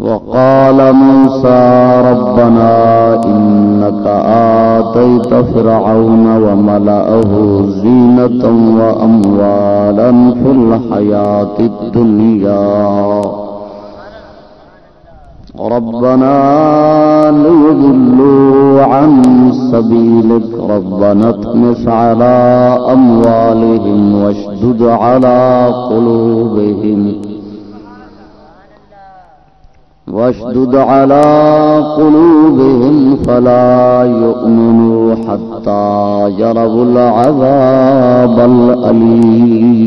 وقال موسى ربنا إنك آتيت فرعون وملأه زينة وأموالا في الحياة الدنيا. ربنا ليضلوا عن سبيلك. ربنا اطمس على أموالهم واشدد على قلوبهم. واشدد على قلوبهم فلا يؤمنوا حتى يروا العذاب الأليم.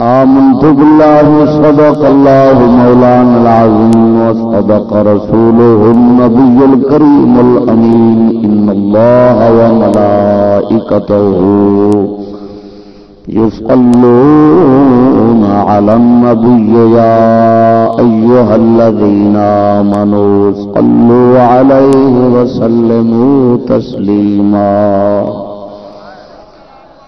آمنت بالله صدق الله مولانا العظيم وصدق رسوله النبي الكريم الأمين. إن الله وملائكته يصلون على النبي يا أيها الذين آمنوا صلوا عليه وسلموا تسليما.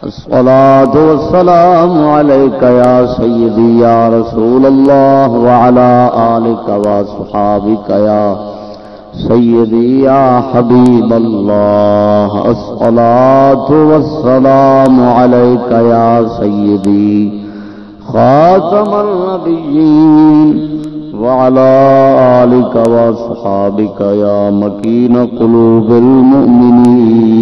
الصلاة والسلام عليك يا سيدي يا رسول الله وعلى آلك وصحابك يا سيدي يا حبيب الله الصلاة والسلام عليك يا سيدي خاتم النبيين وعلى آلك وصحابك يا مكين قلوب المؤمنين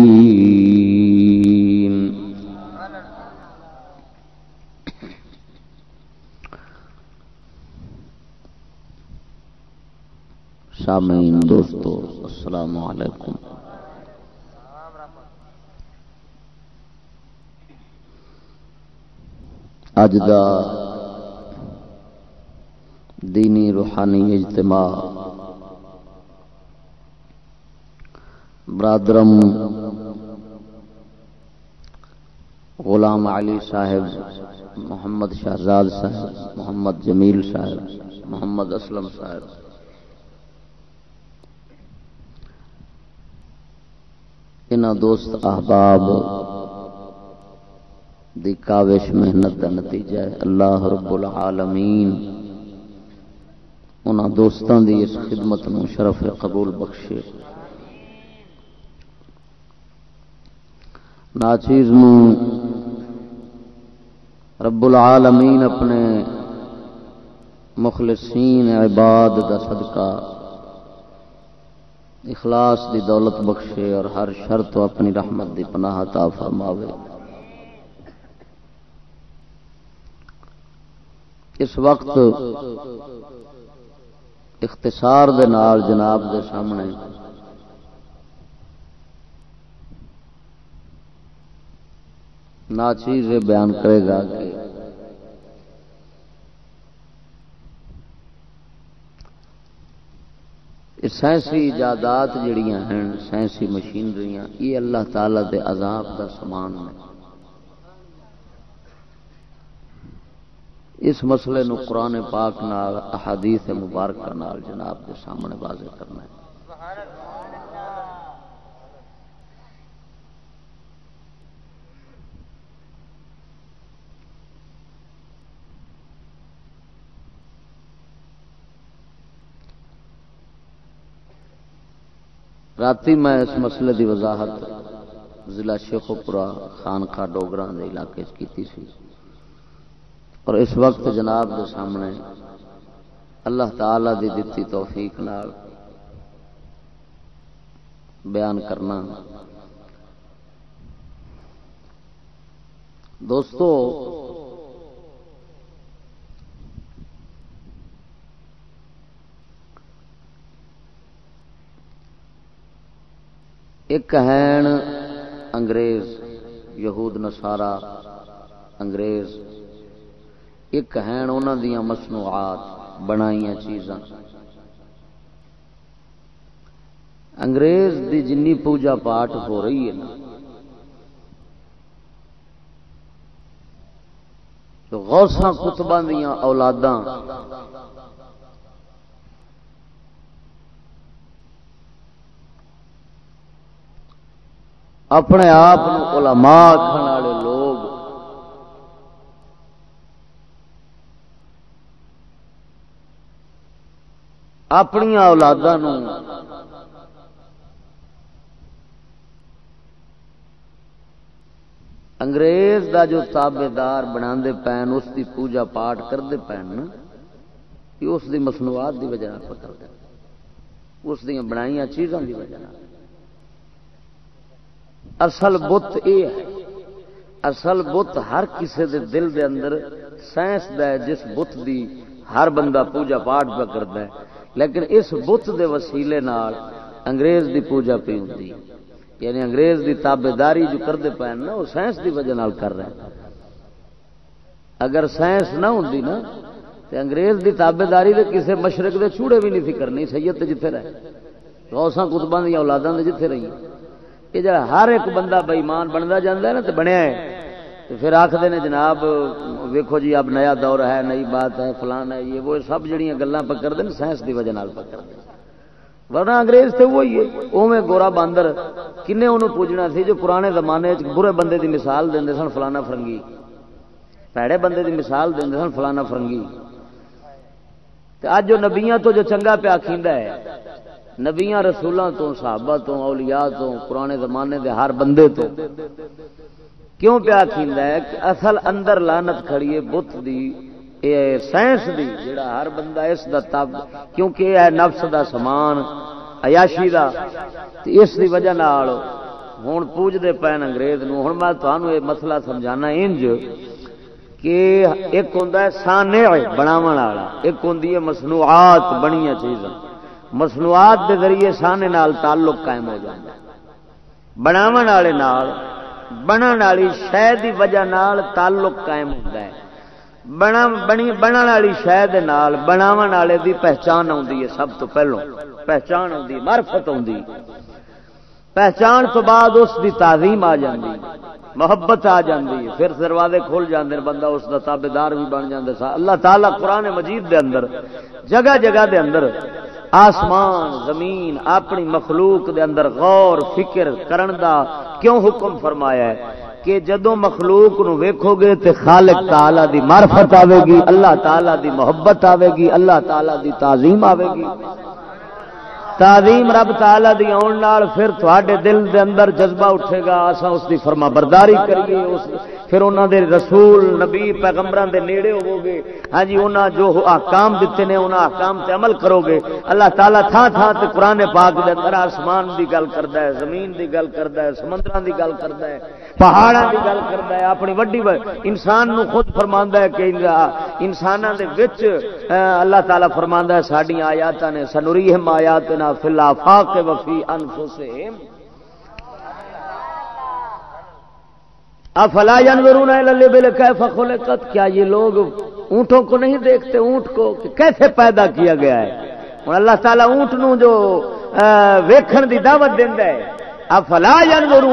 سامعین، دوستو، السلام علیکم۔ اج دا دینی روحانی اجتماع، برادرم غلام علی صاحب، محمد شہزاد صاحب، محمد جمیل صاحب، محمد اسلم صاحب۔ ان دوست احباب دی کاوش محنت کا نتیجہ ہے۔ اللہ رب العالمین ان دوستوں دی اس خدمت نو شرف قبول بخشے۔ ناچیز نو رب العالمین اپنے مخلصین عباد دا صدقہ اخلاص دی دولت بخشے اور ہر شر تو اپنی رحمت دی پناہ تا فرماوے۔ اس وقت اختصار دے نال جناب دے سامنے ناچیز بیان کرے گا کہ سائنسی ایجادات جڑیاں ہیں، سائنسی مشینری یہ اللہ تعالی دے عذاب دا سامان ہے۔ اس مسئلے نو قرآن پاک نال، احادیث مبارکہ نال جناب کے سامنے واضح کرنا ہے۔ رات میں اس مسئلے دی وضاحت ضلع شیخوپورا خانخواہ ڈوگرا کے علاقے کی سی۔ اور اس وقت جناب کے سامنے اللہ تعالی دی دتی توفیق نال بیان کرنا۔ دوستو ایک ہیں انگریز، یہود نسارا انگریز، ایک ہیں انہوں دیا مصنوعات بنائی چیزاں۔ انگریز دی جنی پوجا پاٹ ہو رہی ہے نا۔ تو غوثاں کتباں دیا اولاداں اپنے آپ علماء کھانے والے لوگ۔ اپنی اولادوں انگریز دا جو تابے دار بنا پین، اس دی پوجا پاٹ کرتے پین اس دی مصنوعات دی وجہ پکڑ اس دیا بنائی چیزوں دی وجہ اصل بت یہ ہے۔ اصل بت ہر کسی دے دل دے اندر سائنس دا ہے، جس بت دی ہر بندہ پوجا پاٹ پہ کرتا ہے۔ لیکن اس بت دے وسیلے نال انگریز دی پوجا پی ہوں یعنی انگریز دی تابے داری جو کرتے پے نا، وہ سائنس دی وجہ نال کر رہے ہیں۔ اگر سائنس نہ ہوں نا تو انگریز دی تابے داری دے کسے مشرق دے چوڑے بھی نہیں تھی کرنی سید جتھے رہے۔ روساں کتباں دیا اولاداں دے جتھے رہی یہ جب ہر ایک بندہ بےمان بنتا جاتا ہے نا تو بنیا ہے۔ تو پھر آخر نے جناب ویکو جی اب نیا دور ہے، نئی بات ہے، فلان ہے، یہ وہ سب جہاں گلیں پکڑ دیں سائنس کی وجہ پکڑ دیں ورنہ انگریز تو وہی ہے اوے گورا باندر کنے انہوں پوجنا سی جو پرانے زمانے برے بندے دی مثال دیں سن، فلانا فرنگی۔ پیڑے بندے دی مثال دیں سن، فلانا فرنگی۔ اج جو نبیاں تو جو چنگا پیا کھیندا ہے نبیاں رسولوں تو، صحابہ تو، اولیاء تو، پرانے زمانے دے ہر بندے تو۔ کیوں پیا کھیندا ہے کہ اصل اندر لانت کھڑی ہے بت دی، اے سائنس دی جڑا ہر بندہ اس دا تب، کیونکہ یہ ہے نفس دا سامان، عیاشی دا۔ تے اس دی وجہ نال ہن پوج دے پین انگریز نو۔ ہن میں تانوں یہ مسئلہ سمجھانا انج کہ ایک ہوندا ہے سانع بناون والا، ایک ہوندی ہے مصنوعات بنیاں چیزاں۔ مصنوعات دے ذریعے سانے نال تعلق قائم ہو جائے بناو والے بنن والی شہ کی وجہ نال تعلق قائم ہوتا ہے۔ بنا، بنی والی شہ بناو والے دی پہچان آتی ہے سب تو پہلو۔ پہچان آتی مرفت آتی پہچان تو بعد اس دی تعظیم آ جاتی محبت آ جاتی ہے پھر دروازے کھل جاندے بندہ اس کا تابے دار بھی بن جاتا اللہ تعالیٰ قرآن مجید دے اندر، جگہ جگہ دے اندر آسمان، زمین، اپنی مخلوق دے اندر غور، فکر کرن دا کیوں حکم فرمایا ہے؟ کہ جدو مخلوق نو ویکھو گے تے خالق تعالی دی معرفت آوے گی، اللہ تعالی دی محبت آوے گی، اللہ تعالی دی تعظیم آوے گی۔ تعظیم رب تعالی دی آن نال پھر تواڈے دل دے اندر جذبہ اٹھے گا اسا اس دی فرما برداری کریے، اس پھر انہوں دے رسول، نبی پیغمبران دے نیڑے ہو گے ہاں جی انہاں جو احکام دیتے نے، انہاں احکام تے عمل کرو گے اللہ تعالیٰ تھا تھا تے قرآن پاک دے اندر آسمان دی گل کردا ہے، زمین دی گل کردا ہے، سمندراں دی گل کردا ہے۔ پہاڑاں دی گل کردا ہے، اپنی وڈی انسان نو خود فرماندا ہے کہ انساناں دے وچ اللہ تعالیٰ فرماندا ہے ساڈی آیاتاں نے، سنوریہم آیاتنا فی الافاق وفی انفسہم۔ افلا جانوروں للے بل کیف خلقت؟ کیا یہ لوگ اونٹوں کو نہیں دیکھتے؟ اونٹ کو کہ کیسے پیدا کیا گیا ہے؟ اللہ تعالیٰ اونٹ نو جو ویکھن دی دعوت دینا ہے افلا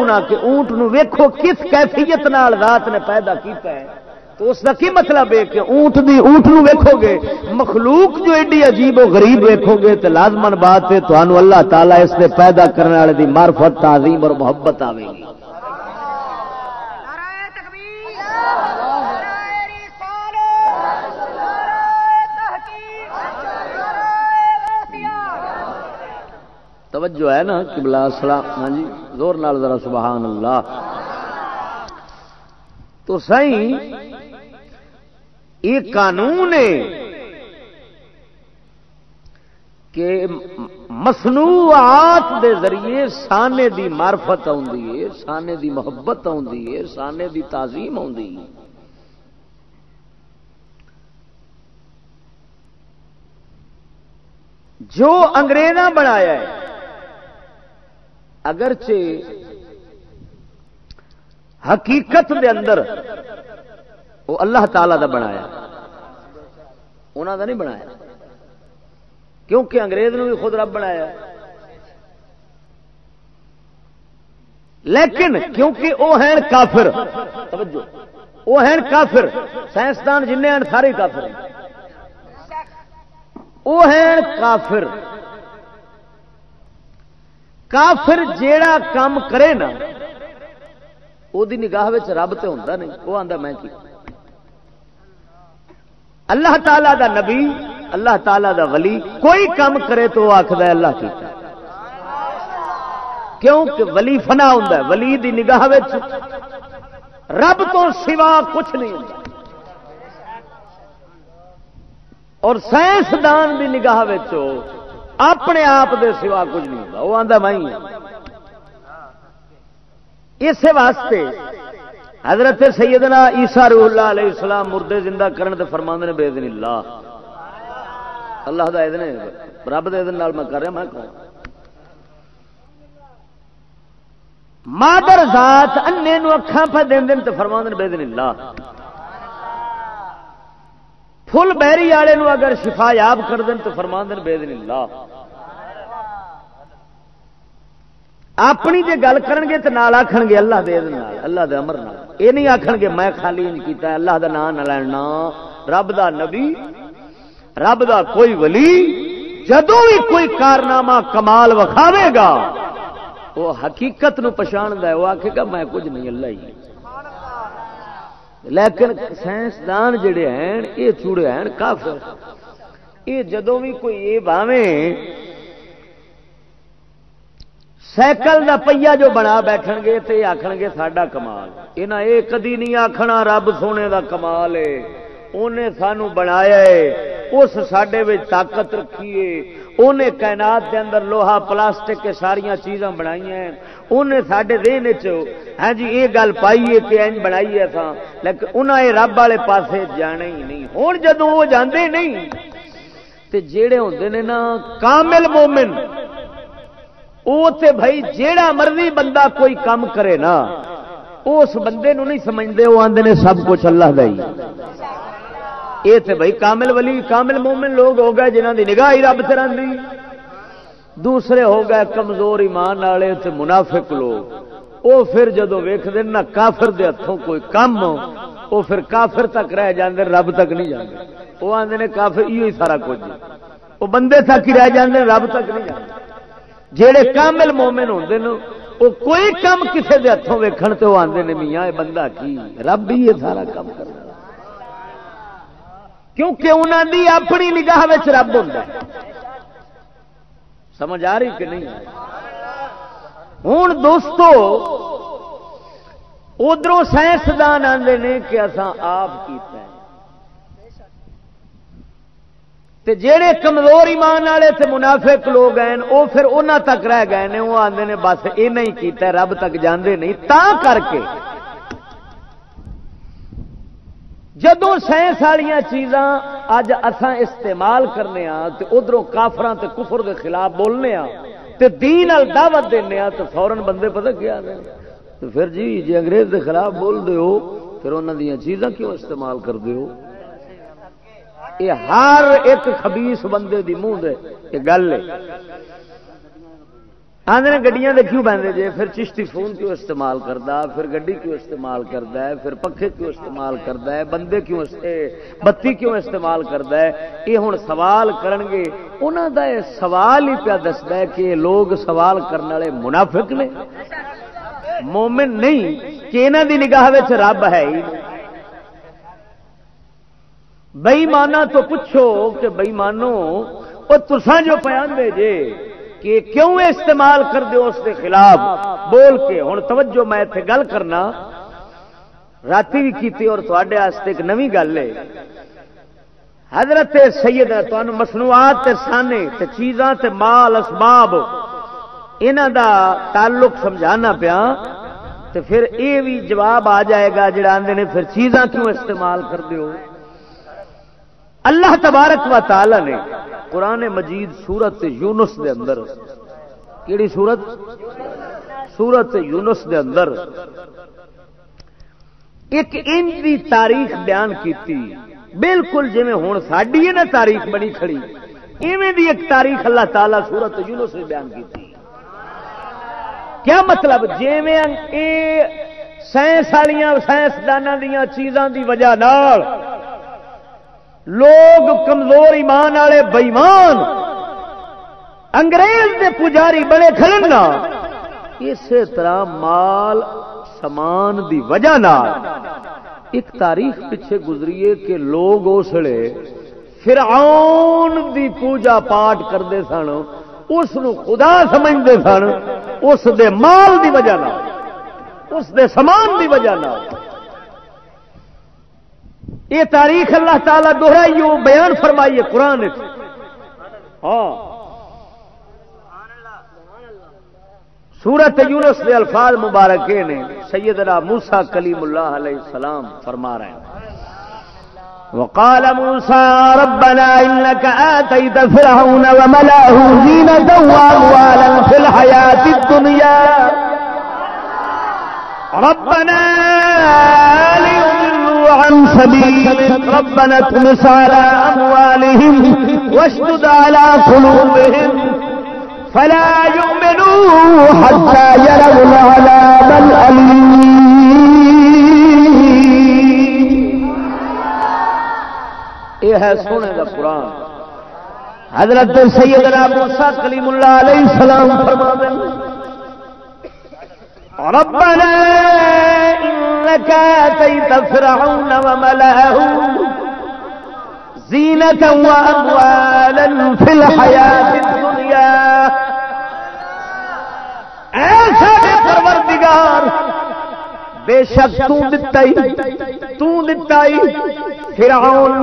آ کہ اونٹ نو ویکھو کس کیفیت نال رات نے پیدا کیتا ہے۔ تو اس کا کی مطلب ہے کہ اونٹ دی اونٹ نو ویکھو گے، مخلوق جو ایڈی عجیب و غریب ویکھو گے تو لازمن بات ہے تو اللہ تعالیٰ اس نے پیدا کرنے والے دی معرفت، تعظیم اور محبت آئے گی۔ توجہ ہے نا بلا سلام ہاں جی زور نال ذرا سبحان اللہ۔ تو سی یہ قانون ہے کہ مصنوعات دے ذریعے سانے دی معرفت آئی سانے دی محبت آئی سانے دی تعظیم آئی جو انگریزاں بنایا ہے اگرچہ حقیقت دے اندر وہ اللہ تعالی دا بنایا انہوں دا نہیں بنایا کیونکہ انگریز نے بھی خود رب بنایا لیکن کیونکہ وہ ہیں کافر وہ ہیں کافر، سائنسدان جن ہیں سارے کافر وہ ہیں کافر۔ کافر جیڑا کام کرے نا وہ نگاہ رب تو ہوتا نہیں وہ آتا میں کی؟ اللہ تعالی دا نبی، اللہ تعالی دا ولی، کوئی کام کرے تو وہ آخر اللہ کی کیوں کہ ولی فنا ہوں ولی دی نگاہ رب تو سوا کچھ نہیں ہوں اور سائنسدان کی نگاہ اپنے آپ دے سوا کچھ نہیں ہوتا وہ آتا میں اس واسطے حضرت سیدنا عیسیٰ روح اللہ علیہ السلام مردے زندہ کرن دے فرمان نے بے دن اللہ۔ اللہ دا اذن رب دے اذن نال میں کر رہا، میں کہوں۔ مادر ذات انے نو اکھاں پہ دین دن تے فرمان نے بے دن اللہ۔ فل بہری والے اگر شفا یاب کر دین تو فرمان دن بے دن اللہ۔ اپنی جی گل کر گے تو آخ گے اللہ دے اللہ دے امر یہ نہیں آخ گے میں خالی نہیں کیتا، اللہ دا نام نہ لینا۔ رب دا نبی، رب دا کوئی ولی جدو بھی کوئی کارنامہ کمال وکھاوے گا وہ حقیقت نو پچھاند ہے وہ آخے گا میں کچھ نہیں، اللہ ہی لیکن سائنسدان جڑے ہیں، یہ چوڑے ہیں کافر۔ یہ جدو بھی کوئی یہ باویں سائیکل کا پہیا جو بنا بیٹھ گے تو یہ آخ گے ساڈا کمال۔ یہاں یہ کدی نہیں آخنا رب سونے کا کمال ہے۔ انہیں سانو بنایا ہے، اس سڈے طاقت رکھیے۔ انہیں کائنات دے اندر لوہا، پلاسٹک کے ساریا چیزاں بنائی ہیں۔ انہیں سڈے دین ہاں جی یہ گل پائی ہے کہ این بنائی ہے سا لیکن انہیں یہ رب والے پاسے جانا ہی نہیں۔ ہوں جدو وہ جاندے نہیں، تے جیڑے ہوندے نے نا، کامل مومن وہ تے بھائی جیڑا مرضی بندہ کوئی کام کرے نا، اس بندے نو نہیں سمجھتے وہ آدھے نے سب کچھ اللہ دا ہی۔ یہ تے بھائی کامل ولی، کامل مومن لوگ ہو گئے جنہوں دی نگاہ ہی رب سے رہی دوسرے ہو گئے کمزور ایمان والے تے منافق لوگ۔ وہ پھر جدو ویخ نہ کافر دے ہاتھوں کوئی کم وہ پھر کافر تک رہ جاندے، رب تک نہیں جاندے۔ وہ آدھے نے کافر یہ سارا کچھ۔ وہ بندے تک ہی رہ جاندے، رب تک نہیں جاندے۔ جہے کامل مومن ہوتے ہیں وہ کوئی کام کسی کے ہاتھوں ویکن تو آتے ہیں میاں یہ بندہ کی؟ رب ہی یہ سارا کام کرنا کیونکہ انہوں دی اپنی نگاہ رب ہوں سمجھ آ رہی کہ نہیں؟ ہوں دوستو ادھر سائنسدان آتے ہیں کہ اصا آپ کیتا ہے تے جیڑے کمزور ایمان والے تے منافق لوگ ہیں وہ پھر انہوں تک رہ گئے ہیں وہ آتے ہیں بس یہ نہیں کیتا رب تک جاندے نہیں۔ تا کر کے جدو سائنس والی چیزاں اج اساں استعمال کرنے ہاں تے ادھروں کافران تے کفر دے خلاف بولنے ہاں تے دین ال دعوت دینے ہاں تے فورن بندے پتہ کیا تو پھر جی جی انگریز دے خلاف بول دے ہو، پھر انہوں دیا چیزاں کیوں استعمال کر دے ہو؟ یہ ہر ایک خبیس بندے دی منہ دے یہ گل ہے۔ آدھے گڈیاں دے کیوں بہتے جے؟ پھر چشتی فون کیوں استعمال کرتا پھر گڈی کیوں استعمال کرتا ہے؟ پھر پکھے کیوں استعمال کرتا ہے؟ بندے کیوں بتی کیوں استعمال کرتا ہے؟ یہ ہوں سوال کرن گے۔ دا یہ سوال ہی پیا دستا ہے کہ لوگ سوال کرنے والے منافق نے۔ مومن نہیں، کہ انہوں دی نگاہ رب ہے ہی بئی تو پوچھو کہ بئی مانو وہ تسان جو پیان دے جے کہ کیوں استعمال کر دو اس کے خلاف؟ بول کے ہوں توجہ، میں گل کرنا۔ رات بھی کی اور تے ایک نوی گل ہے۔ حضرت سید مصنوعات تے سانے تے چیزاں تے مال، اسباب انہ دا تعلق سمجھانا پیا۔ تو پھر یہ بھی جواب آ جائے گا، جڑا آدھے نے پھر چیزاں کیوں استعمال کر دیو اللہ تبارک و تعالی نے قرآن مجید سورت یونس دے اندر۔ کیڑی سورت؟ سورت یونس دے اندر۔ ایک ان دی تاریخ بیان کیتی۔ بالکل جی ہوں ساری ہے نا تاریخ بنی کھڑی۔ ایویں دی ایک تاریخ اللہ تعالی سورت یونس نے بیان کی کیا مطلب؟ جی سائنس والی سائنسدانوں دیا چیزاں دی وجہ نال لوگ کمزور ایمان والے بئیمان انگریز دے پجاری بڑے کھڑن اسی طرح مال سمان دی وجہ نال۔ ایک تاریخ پیچھے گزری کہ لوگ اسلے فرعون دی پوجا پاٹ کرتے سن، اس خدا سمجھتے سن، اس دے مال دی وجہ نہ اس دے سمان دی وجہ نہ یہ تاریخ اللہ تعالی دوہرائی بیان فرمائیے قرآن ہاں۔ سورت یونس دے الفاظ مبارکے نے سیدنا موسا کلیم اللہ علیہ السلام فرما رہے ہیں۔ وقال موسى ربنا إنك آتيت فرعون وملاه زينة وأموالا في الحياة الدنيا ربنا ليضلوا عن سبيلك ربنا اطمس على أموالهم واشدد على قلوبهم فلا يؤمنوا حتى يروا العذاب الأليم. یہ ہے سونے کا قرآن۔ حضرت سیدنا موسیٰ کلیم اللہ علیہ السلام فرما دیں ربنا انك اتيت فرعون وملأه زينة واموالا في الحياة الدنيا. ایسا پروردگار، بے شک تو دتا ہی، تو دتا فرعون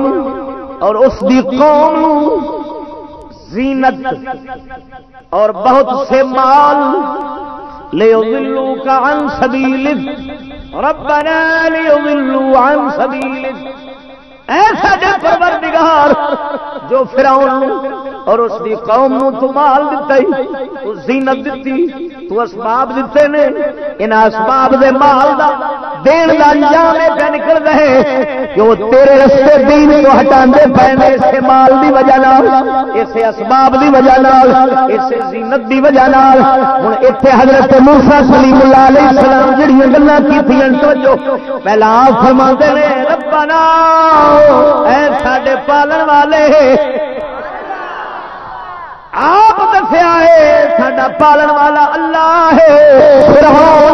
اور اس دی قوم زینت اور بہت سے مال لے ملو کا ان سبیل ربنا لے عن ان سبیل ایسا جا پروردگار، جو فراؤن اور اس دی قوم نو تو مال دیتا تو زینت دیتی تو اسباب دیتے نے۔ ان اسباب دے مال دا، دین دا انجام پہ نکل رہے۔ کہ وہ تیرے رستے دین کو ہٹان دے پہنے اسے مال دی وجہ نال اسے اسباب دی وجہ نال اسے زینت دی وجہ نال۔ ہن ایتھے حضرت موسی سلیم اللہ علیہ السلام جڑیاں گلاں کیتیاں توجہ۔ پہلا فرماندے نے، ربنا، اے ساڈے پالن والے آپ دسیا ہے، ساڈا پالن والا اللہ ہے۔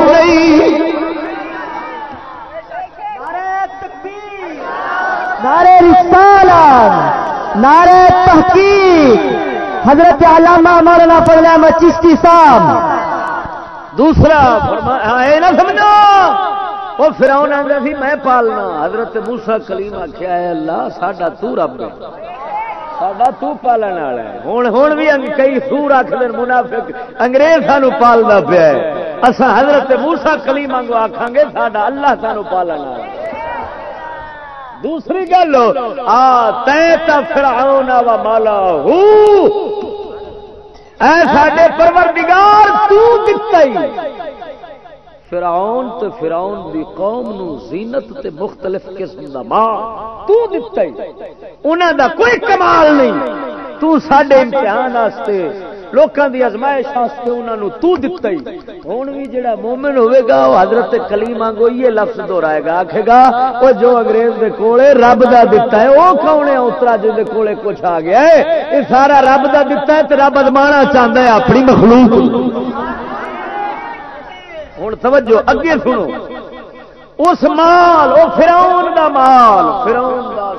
نہیں۔ نعرے رسالت نعرے تحقیق۔ حضرت علامہ مولانا پڑھنا چشتی صاحب۔ دوسرا فرمایا نہ سمجھو۔ وہ فراؤن آتا سی، میں پالنا۔ حضرت موسا کلیم آخیا ہے، اللہ ساڈا تو رب ساڈا تو پالن والا ہے ہوں ہوں بھی کئی سور آخر منافق انگریز سانو پالنا پیا اصا حضرت موسا کلیم آگو آخان گے ساڈا اللہ سانو پالن والا دوسری گل آ تے و مالا اے ساڈے پروردگار تو دتا ہی فراؤن تو فراؤن دی قوم نو زینت تے مختلف قسم دا مال تو دتا ہی۔ انہاں دا کوئی کمال نہیں۔ تو ساڈے امتحان واسطے، لوکاں دی ازمائش واسطے انہاں نو تو دتا ہی۔ ہن وی جڑا مومن ہوے گا، او حضرت کلیم وانگو یہ لفظ دہرائے گا، آکھے گا، او جو انگریز دے کولے رب دا دتا ہے، او کون ہے؟ اترا جے دے کولے کچھ آ گیا ہے۔ یہ سارا رب دا دتا ہے تے رب ازمانا چاہندا ہے اپنی مخلوق ہوں توجہ اگے سنو۔ اس مال وہ فراؤن دا مال فراؤن دا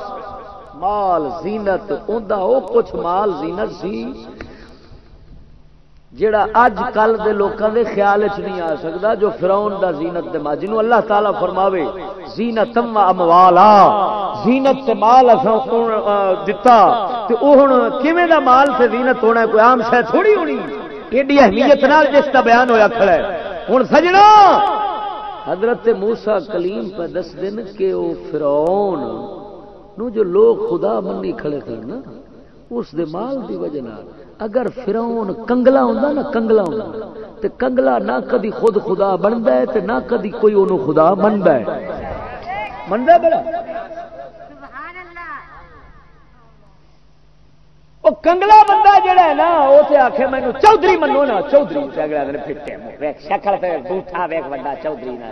مال زینت او کچھ مال زینت سی جڑا اج کل دے لوکاں دے خیال چ نہیں آ سکتا جو فراؤن دا زینت دے مال۔ جنوں اللہ تعالی فرماوے زینت و اموالا۔ زینت تے مال اساں دتا۔ تے او ہن کیویں دا مال تے زینت ہونا کوئی عام شے تھوڑی ہونی؟ ایڈی اہمیت نال جس دا بیان ہویا کھڑا ہے۔ ہن سجنا۔ حضرت موسی کلیم پہ دس دن کہ او فرعون نو جو لوگ خدا منی کھڑے تھے نا، اس دے مال دی وجہ نال اگر فرعون کنگلا ہوندا نا، کنگلا ہوندا۔ تے کنگلا نہ کدی خود خدا بندا ہے، تے نہ کدی کوئی اونوں خدا مندا ہے۔ مندا بڑا۔ وہ کنگلا بندہ جڑا ہے نا وہ تے آکھے مینوں چوہدری منو نا چوہدری تے اگلا دن پھٹے شکل تے بوٹھا ویکھ بندہ چوہدری نا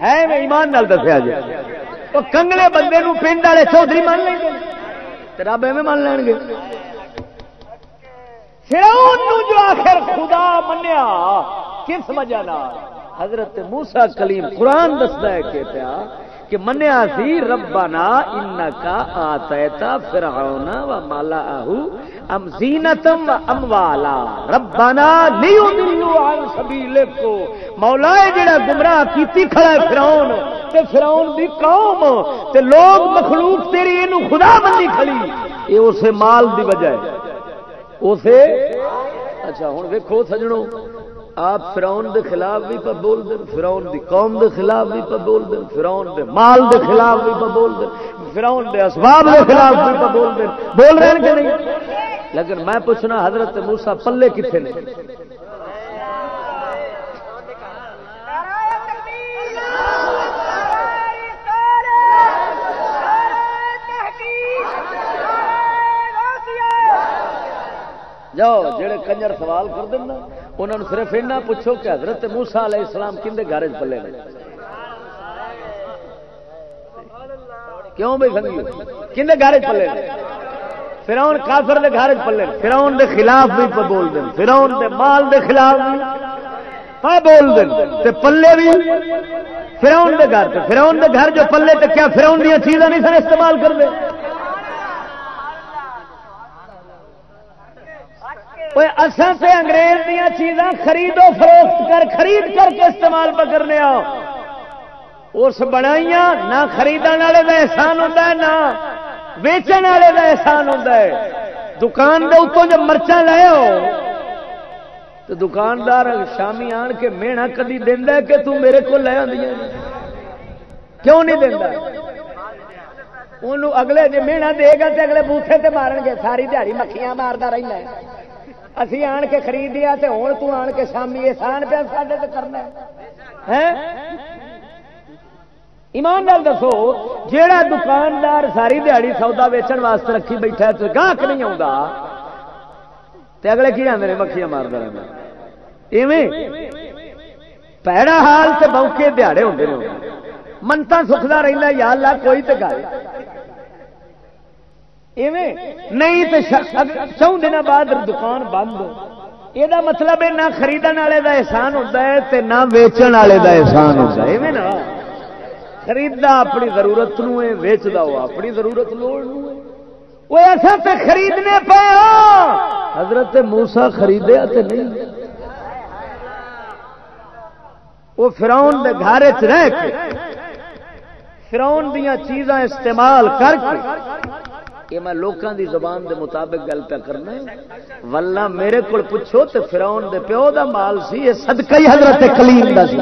ہے میں ایمان نال دسیا جی وہ کنگلے بندے نو پنڈ والے چوہدری مان لیں گے رب ایویں مان لین گے جو آخر خدا منیا کس وجہ حضرت موسا کلیم قرآن دستا ہے کہ پیا کہ منیا سی ربنا انکا آتیتا فرعون و مالا اہو ام زینتم و اموالا ربنا لیضلو عن سبیلکو مولا جڑا گمراہ کیتی کھڑا ہے فرعون، تے فرعون دی قوم، تے لوگ مخلوق تیری اینو خدا بندی کھڑی۔ اے اسے مال دی وجہ ہے۔ اسے اچھا ہوں ویکو سجڑوں آپ فراؤن دے خلاف بھی پہ بول دیں فراؤن دی قوم دے خلاف بھی پہ بول دیں فراؤن دے مال دے خلاف بھی پہ بول دیں فراؤن دے اسباب دے خلاف بھی پہ بول دیں۔ بول رہے ہیں کہ نہیں؟ لیکن میں پوچھنا، حضرت موسا پلے کتنے نے؟ جاؤ، جڑے کنجر سوال کر دینا انہوں نے صرف اینا پوچھو کہ حضرت موسا علیہ السلام کھے گھر پلے نے؟ کیوں بھائی سنگی کھے گھر پلے نے؟ فراؤن کافر دے گھر پلے فراؤن دے خلاف بھی بول دیں فراؤن دے مال دے خلاف بھی پہ بول دیں تے پلے بھی فراؤن دے گھر فراؤن دے گھر جو پلے تے کیا فراؤن دیا چیزاں نہیں سر استعمال کر دے اصل سے انگریز دیا چیزاں خریدو فروخت کر خرید کر کے استعمال پکڑنے اس بنائیاں نہ خریدنے والے کا احسان ہوتا ہے نہ ویچن والے کا احسان ہوتا ہے دکان کے اتوں جب مرچا لے تو دکاندار شامی آن کے مینا کدی دینا کہ تم میرے کو لے آدی کیوں نہیں دینا انہوں اگلے جی مینا دے گا تو اگلے بوٹے تے مارن گے ساری دیہی مکھیاں مارتا رہنا ہے اسی آن کے خریدیا تے ہوں تو آن کے شامی احسان پہ ساڈے تو کرنا ہے۔ ایمان نال دسو، جیڑا دکاندار ساری دیہڑی سودا ویچن واسطے رکھی بیٹھا ہے، تو گاہک نہیں آتا تے اگلے کی آدھے مکھیاں مارتا رہنا۔ ایویں پیڑا حال تے بوکے دیہڑے ہوتے منتا سکھتا رہتا یا اللہ، کوئی تو گل۔ نہیں تو چون دن بعد دکان بند۔ یہ مطلب ہے نہ خریدن والے کا احسان ہوتا ہے نہ ویچن والے کا احسان ہوتا ہے۔ نا؟ خریدا اپنی ضرورت ویچتا وہ اپنی ضرورت لوڑ وہ ایسا تو خریدنے پایا حضرت موسا خریدیا تو نہیں۔ وہ فراؤن دے گھر رہ کے فراؤن دیا چیزاں استعمال کر کے یہ میں لوکاں دی زبان دے مطابق گل پہ کرنا ولہ میرے کو پوچھو تو فراؤن دے پیو دا مال سی، یہ صدقہ ہی حضرت کلیم دا سی۔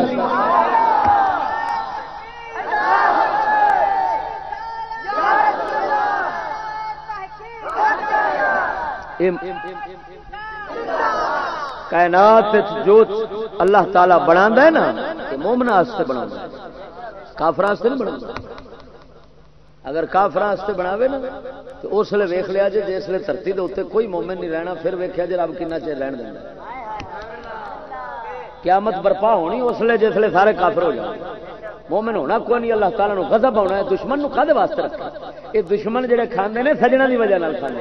کائنات جو اللہ تعالی بنا ہے نا مومنا بنا کافر نہیں بنا اگر کافر بناوے نا، تو اس لیے ویخ لیا جی جس لیے دھرتی کے اتنے کوئی مومن نہیں رہنا، پھر ویکیا جی رب کنا چیر رہن دینا قیامت برپا ہونی اس لیے جس لیے سارے کافر ہو جائے مومن ہونا کوئی نہیں، اللہ تعالیٰ غضب ہونا ہے، دشمن کھے واسطے رکھا یہ دشمن جڑے کھانے نے سجنا کی وجہ کھانے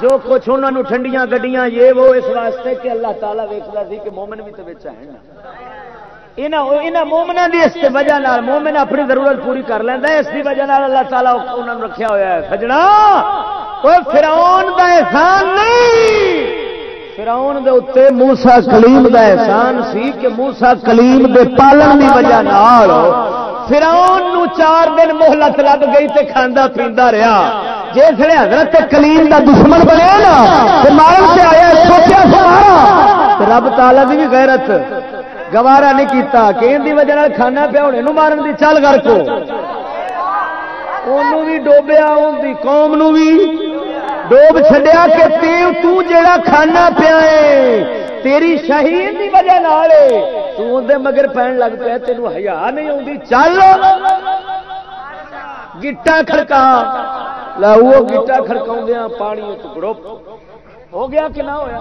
جو کچھ انہوں ٹھنڈیاں گڈیاں، یہ وہ اس واسطے کہ اللہ تعالیٰ ویکتا سی کہ مومن بھی تو بچا ہے مومنا کی اس وجہ مومن اپنی ضرورت پوری کر لینا اس کی وجہ اللہ تعالیٰ انہوں رکھا ہوا ہے۔ سجنا! کوئی فراؤن کا احسان نہیں! فراؤن دے اتنے موسا کلیم دا احسان سی کہ موسا کلیم دے پالن کی وجہ فراؤن نو چار دن محلت لگ گئی تے کھانا پیندا رہا جس نے حضرت کلیم دا دشمن بنیا نا مارن سے آیا سوچیا سمارا۔ رب تالا دی بھی غیرت۔ گوارا نہیں کیتا کہ ان دی وجہ کھانا پیا ہونے نو مارن دی چل کر کو۔ انہوں بھی ڈوبیا ان دی قوم نو بھی ڈوب چڈیا کہ تیو، تو جڑا کھانا پیا ہے، تیری شہید کی وجہ نال تو مگر پہن لگ پیا، تینوں ہیا نہیں آتی چل۔ گٹا کھڑکا۔ لاؤ گٹا کھڑکا پانی ٹکڑو ہو گیا کہ نہ ہویا؟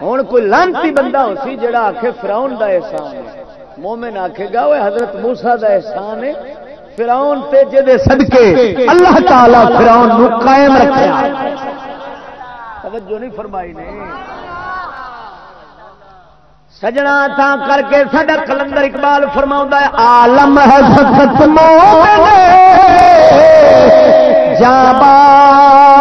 ہوں کوئی لانتی بندہ ہو سی جڑا آخ فراؤن دا احسان ہے۔ مومن آخے گا وہ حضرت موسا دا احسان ہے۔ فراؤن تے جدے صدقے، اللہ تعالی فراؤن نو قائم رکھیا توجہ نہیں فرمائی نے۔ سجنا تھا کر کے سڈا کلندر اقبال فرما ہے، عالم ہے۔ سخت جابا کی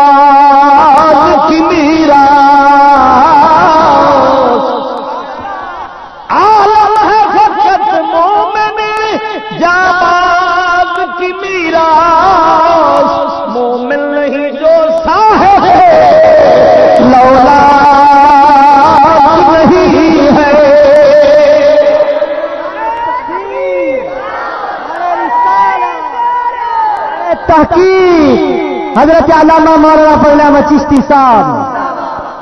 حضرت علامہ مولانا پہلا چشتی صاحب۔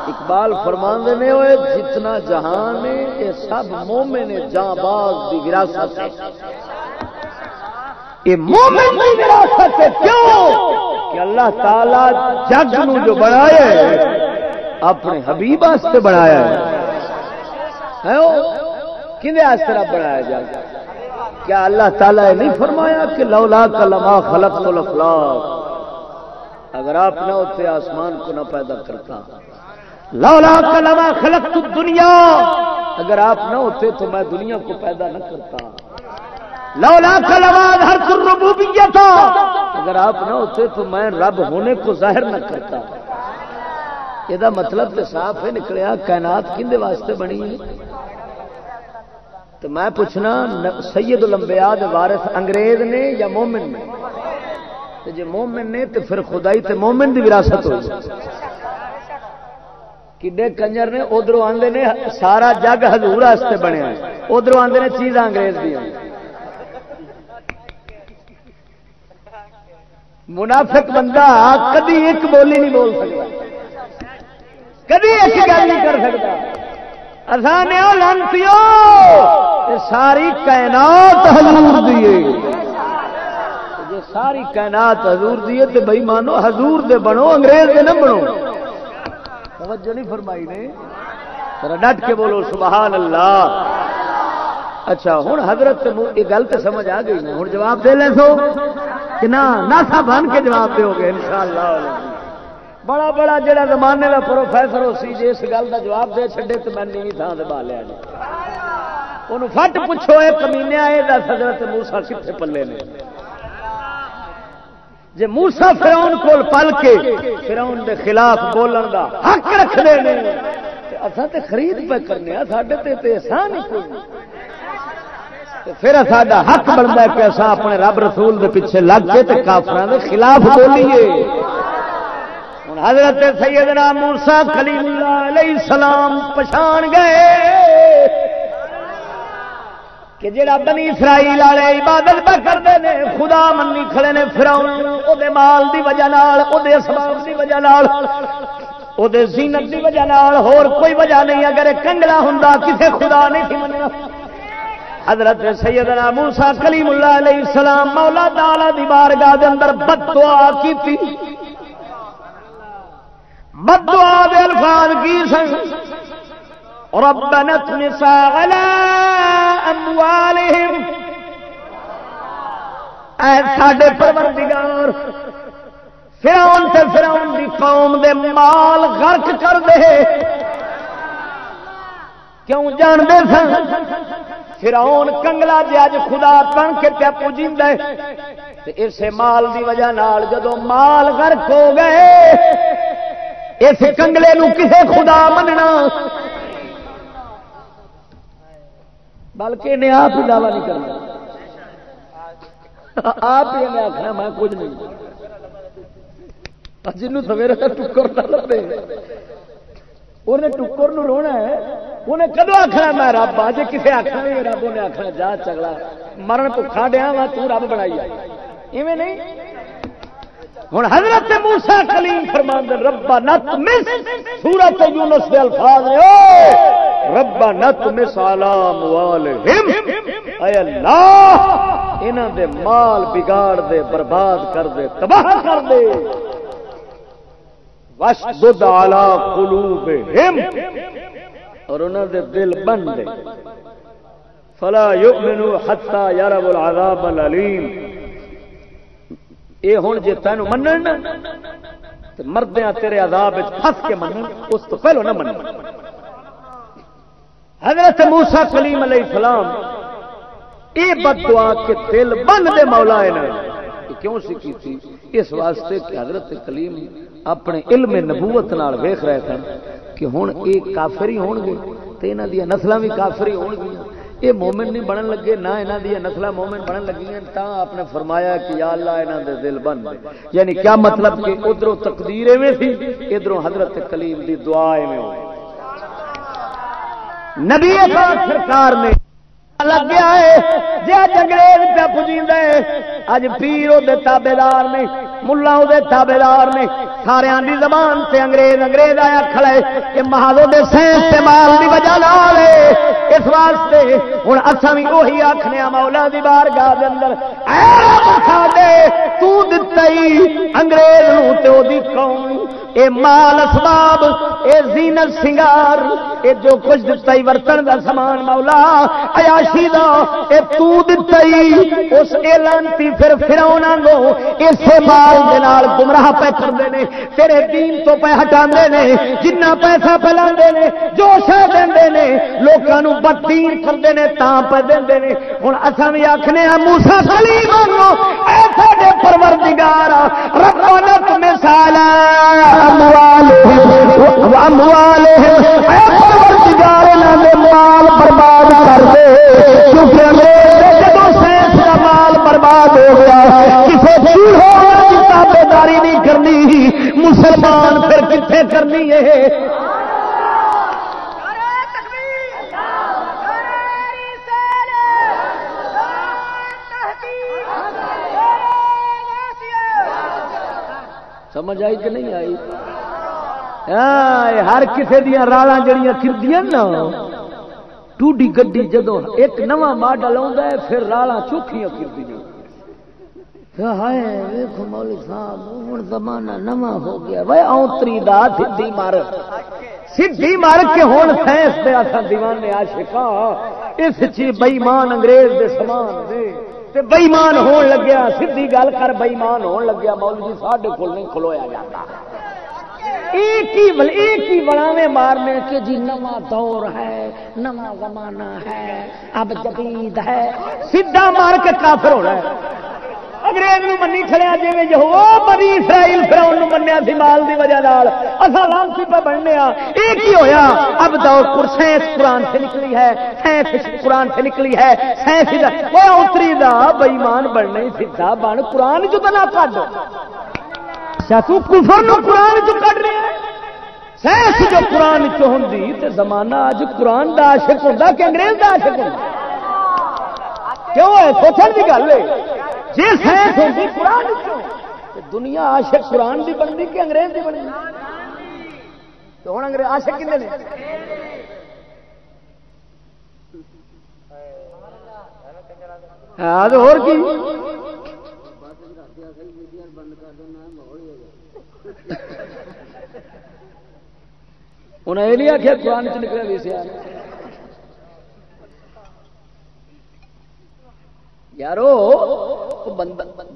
اقبال فرمان نے ہوئے جتنا جہان ہے یہ سب مومن جاں باز کی وراثت ہے۔ یہ مومن کی وراثت ہے کیوں؟ کہ اللہ تعالی جگ نو جو بنایا ہے اپنے حبیب واسطے بنایا ہے۔ کھنے آسرا بنایا جائے کیا اللہ تعالیٰ نہیں فرمایا کہ لولا کلما خلق تو اگر آپ نہ ہوتے آسمان کو نہ پیدا کرتا۔ لولا کلما خلق دنیا اگر آپ نہ ہوتے تو میں دنیا کو پیدا نہ کرتا۔ لولا کلما ہر ربوبیت اگر آپ نہ ہوتے تو میں رب ہونے کو ظاہر نہ کرتا۔ یہ مطلب تو صاف ہے نکلیا کائنات کھے واسطے بنی ہے؟ تو میں پوچھنا، سید لمبیا وارث انگریز نے یا مومن نے؟ جی مومن نے تو پھر خدائی تے مومن دی وراثت ہو کڈے کنجر نے ادھر آدھے نے سارا جگ ہزور بنیا ادھر آدھے نے چیز انگریز دیا منافق بندہ کدی ایک بولی نہیں بول سکتا۔ کدی ایک گل نہیں کر سکتا۔ لانتی ساری کائنات حضور دیے جی ساری کائنات حضور دیے تو بھائی مانو، حضور دے بنو، انگریز دے نہ بنو۔ توجہ نہیں فرمائی نے۔ ذرا ڈٹ کے بولو، سبحان اللہ۔ اچھا ہوں حضرت یہ گل تو سمجھ آ گئی ہوں جواب دے لے سو۔ کہ نہ سا بن کے جواب دو گے ان شاء اللہ بڑا بڑا جڑا زمانے کا پروفیسر ہو سی جی اس گل کا جواب دے چڈے تو میں نیوی تھان سے با لیا جی انہوں فٹ پوچھو یہ کمینے آئے دس حضرت موسا کتنے پلے نے؟ جی موسا فراؤن کول پل کے فراؤن دے خلاف بولن دا حق رکھتے ہیں اصا تے خرید پہ کرنے ساڈے تے احسان ہی کوئی۔ پھر ساڈا حق بنتا ہے کہ اصا اپنے رب رسول دے پیچھے لگ کے تے کافران دے خلاف بولیے۔ حضرت سیدنا موسا کلیم اللہ علیہ السلام پچھان گئے۔ کہ جڑا بنی اسرائیل والے عبادت پہ کرتے ہیں خدا منی کھڑے نے فراؤن وہ مال دی وجہ نال وہ اسباب دی وجہ نال وہ زینت دی وجہ نال، ہور کوئی وجہ نہیں، اگر کنگلا ہوں کسے خدا نہیں تھی منیا۔ حضرت سیدنا موسا کلیم اللہ علیہ السلام مولا تعالی دی بارگاہ دے اندر بد دعا کی تھی بدعا دے الفاظ کی سن؟ ربنا اطمس على اموالهم اے ساڈے پروردگار، فرعون تے فرعون دی قوم دے مال غرق کر دے۔ کیوں جان دے سن؟ فرعون کنگلا جی اج خدا بن کے پیا پوجیند اسے مال دی وجہ نال جدو مال غرق ہو گئے، اس کنگلے نو کسے خدا مننا۔ بلکہ انہیں آپ ہی دعوی نہیں کرنا۔ آپ ہی انہیں آخنا میں کچھ نہیں۔ جنوں سویرے کا ٹکر نہ لبے۔ انہیں ٹکر نو رونا ہے۔ انہیں کدو آخنا میں رب، آج کسی آخنا نہیں، رب انہیں آخنا جا چگڑا مرن بکھا دیا وا تب بنائی ایویں نہیں؟ ہوں حضرت موسا کلیم فرمان ربا نت مس، سورت یونس دے الفاظ نے ربا نت مس آلام اے اللہ، انہاں دے مال بگاڑ دے، برباد کر دے، تباہ کر دے۔ وش دودھ آلہ قلوب اور انہوں دے دل بن دے۔ فلا یؤمنو حتی یرب العذاب العلیم اے ہون جے تینو منن، تے مردیاں تیرے عذاب وچ پھس کے منن، اس تو پہلو نہ منن۔ حضرت موسی کلیم علیہ السلام، اے بد دعا کے دل بن دے مولا کیوں سی کی تھی؟ اس واسطے کہ حضرت کلیم اپنے علم نبوت نال ویخ رہے سن کہ ہوں یہ کافر ہی ہون گے تو یہاں دیا نسل بھی کافر ہی ہون گیا یہ مومن نہیں بنن لگے، نہ یہاں دیا نسل مومن بنن لگی ہیں تا آپ نے فرمایا کہ یا اللہ یہاں دے دل بن یعنی کیا مطلب کہ ادھر تقدیر ایویں تھی ادھر حضرت کلیم دی دعا ایویں ہوئی نبی سرکار نے لگ گیا ہے جی اج انگریز پہ پجی اج پیر وہ تابے دار نے ملا وہ تابے دار نے، سارے دی زبان سے انگریز انگریز آیا کھڑے کہ مہادو دے کے مال کی وجہ لال اس واسطے ہوں اصا بھی وہی آخنے مولا دی بار گاہ اندر، اے تو دتا ہی انگریز نو تے دی قوم اے مال اسباب، اے زینت سنگار، اے جو کچھ دتا ہی ورتن دا سامان مولا عیاشی دا، اے تو دتا ہی، اس اعلانتی پھر فراؤنا گو اسے مال دے نال گمراہ پہ کردے نے، تیرے دین تو پہ ہٹاندے نے، جنہ پیسہ پہ لاندے نے جو شے دیندے نے، لوکاں نو بددین کردے نے، تاں پہ دیندے نے۔ ہن اساں وی آکھنے ہاں موسی کلیم مانگو اے ساڈے پروردگار ربنا مثالا مال برباد کر دے کیونکہ انگریز جب سائنس کا مال برباد ہو گیا۔ کسی تابے داری نہیں کرنی، مسلمان پھر کتنے کرنی ہے؟ سمجھ آئی کہ نہیں آئی؟ ہر کسی دیا رالا جڑیاں کردیا نا ٹوڈی گڈی جدو ایک نواں ماڈل آ پھر رالا چوکھیاں کردی مولی صاحب ہوں زمانہ نواں ہو گیا۔ وہ دا مار سدھی مار کے ہوں سائنس دے دیوانے آشکا اس چی بئیمان انگریز دے سامان دے۔ بئیمان ہون لگیا، سیدھی گل کر بئیمان ہون لگیا مول جی ساڈے کول نہیں کھلویا جاتا۔ ایک ہی ایک ہی بڑاوے مارنے کے جی نواں دور ہے، نواں زمانہ ہے، اب جدید ہے۔ سیدھا مار کے کافر ہونا ہے۔ انگریز نو منی کھڑیا جی جو بنی اسرائیل فراؤن منیا سی مال دی وجہ نال۔ اصا لانسی پہ بننے ہاں۔ ایک ہی ہویا؟ اب دور سائنس قرآن سے نکلی ہے۔ سائنس قرآن سے نکلی ہے۔ سائنس وہ اتری دا بئیمان بننے سیدھا بن قرآن جو نہ کڈ۔ کفر نو قرآن جو کڈ رہے سائنس جو قرآن چ ہوں تو زمانہ اج قرآن دا عاشق ہوتا کہ انگریز دا عاشق ہوتا کیوں ہے؟ سوچنے کی گل ہے۔ جی سائنس ہوتی قرآن دنیا عاشق قرآن کی بنتی کہ انگریز کی بنتی تو ہوں انگریز عاشق کھنے نے؟ ہاں اور کی؟ انہیں یہ نہیں آخیا قرآن چ نکلے بھی سیاح یارو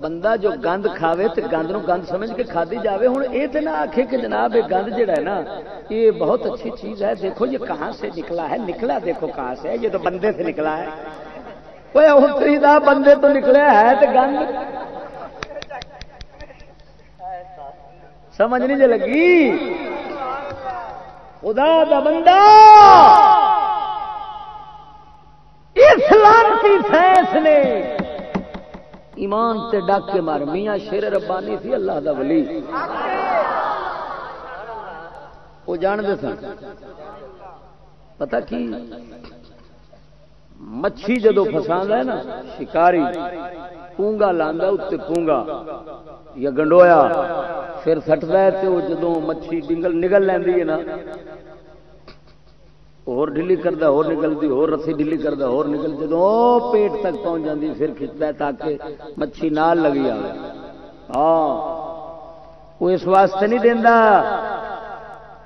بندہ جو گند کھاوے تو گند نو گند سمجھ کے کھادی جاوے ہوں یہ تو نہ آخے کہ جناب یہ گند جڑا ہے نا، یہ بہت اچھی چیز ہے، دیکھو یہ کہاں سے نکلا ہے، نکلا دیکھو کہاں سے، یہ تو بندے سے نکلا ہے۔ کوئی دا بندے تو نکلے ہے تو گند۔ سمجھ نہیں لگی؟ خدا دا بندہ! اس لانتی سائنس نے ایمان تے ڈاک کے مار، میاں شیر ربانی سی، اللہ دا ولی۔ وہ جانتے سن۔ پتہ کی؟ مچھی جدو فسا ہے نا، شکاری، پونگا لانا اتنے پونگا۔ یا گنڈویا پھر سٹتا ہے تو جدو مچھی ڈنگل نگل لینی ہے نا اور ڈلی کرتا ہو نکلتی ہو رسی ڈلی کرتا ہو نکل جدو پیٹ تک پہنچ جاتی پھر کھچتا ہے تاکہ مچھی نال لگی آئے ہاں وہ اس واسطے نہیں دینا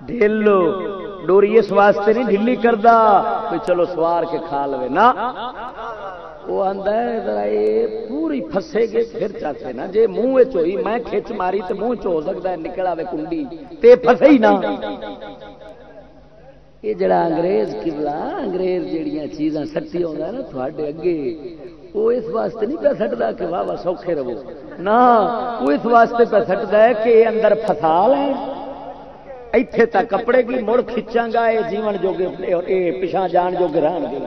ڈل ڈوری اس واسطے نہیں ڈلی کرتا کوئی چلو سوار کے کھا لو نا وہ آتا ہے، ذرا یہ پوری فسے گے، پھر چاہتے نا جی منہ چوئی میں کھچ ماری تو منہ چ ہو سکتا ہے، نکل آئے کنڈی۔ تے فسے ہی نہ۔ یہ جڑا انگریز کبلا انگریز جہیا چیزاں سٹی آ نا تھوڑے اگے، وہ اس واسطے نہیں پہ سٹتا کہ واہ واہ سوکھے رہو۔ نہ، وہ اس واسطے پہ سٹتا ہے کہ یہ اندر فسال ہے ایتھے تک کپڑے کی مڑ کھچاں گا، یہ جیون جوگے پچھا جان جوگے رہن گے۔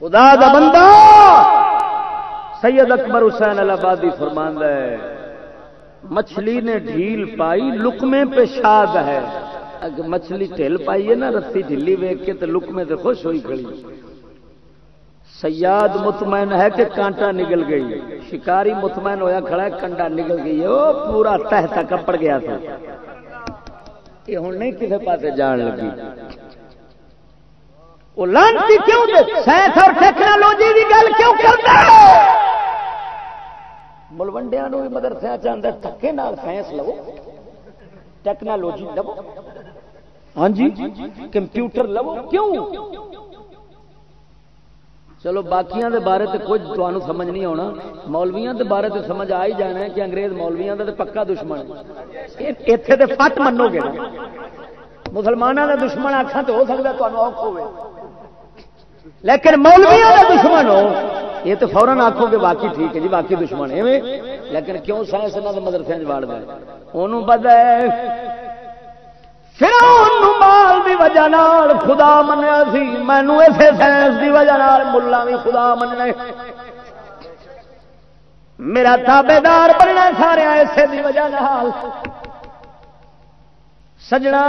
خدا دا بندہ! سید اکبر حسین الہبادی فرماندہ ہے مچھلی نے ڈھیل پائی لکمے پہ شاد ہے۔ اگر مچھلی ٹھل پائی ہے نا، رسی ڈھیلی ویک کے تو لکمے سے خوش ہوئی کھڑی۔ سیاد مطمئن ہے کہ کانٹا نکل گئی۔ شکاری مطمئن ہویا کھڑا ہے، کنڈا نکل گئی۔ ہے وہ پورا تہ تک کپڑ گیا تھا۔ یہ ہوں نہیں کسی پاس جان لگی۔ وہ لانتی کیوں دے؟ سائنس اور ٹیکنالوجی کی گل کیوں کرتا ہے؟ ملوڈیا بھی مدرسے چاہتا تھکے نال سائنس لو، ٹیکنالوجی لو ہاں جی کمپیوٹر لو، کیوں؟ چلو باقیاں دے بارے تے کچھ تمہیں سمجھ نہیں آنا مولویاں دے بارے تے سمجھ آ ہی جانا ہے کہ انگریز مولویاں دا تے پکا دشمن ہے۔ اتنے تے فٹ منو گے مسلمانوں کا دشمن آخان تو ہو سکتا تمہیں اوکھ ہوئے لیکن مولویوں کا دشمن ہو۔ یہ تو فورن آخو گے باقی ٹھیک ہے جی باقی دشمن ہے لیکن کیوں سائنس نہ مدرسے چاڑ دے؟ انہوں پتا مال دی وجہ نال خدا منیا سی۔ مینو اسے سائنس دی وجہ نال ملا بھی خدا مننے۔ میرا تابے دار بننا سارے اسے دی وجہ نال۔ سجنا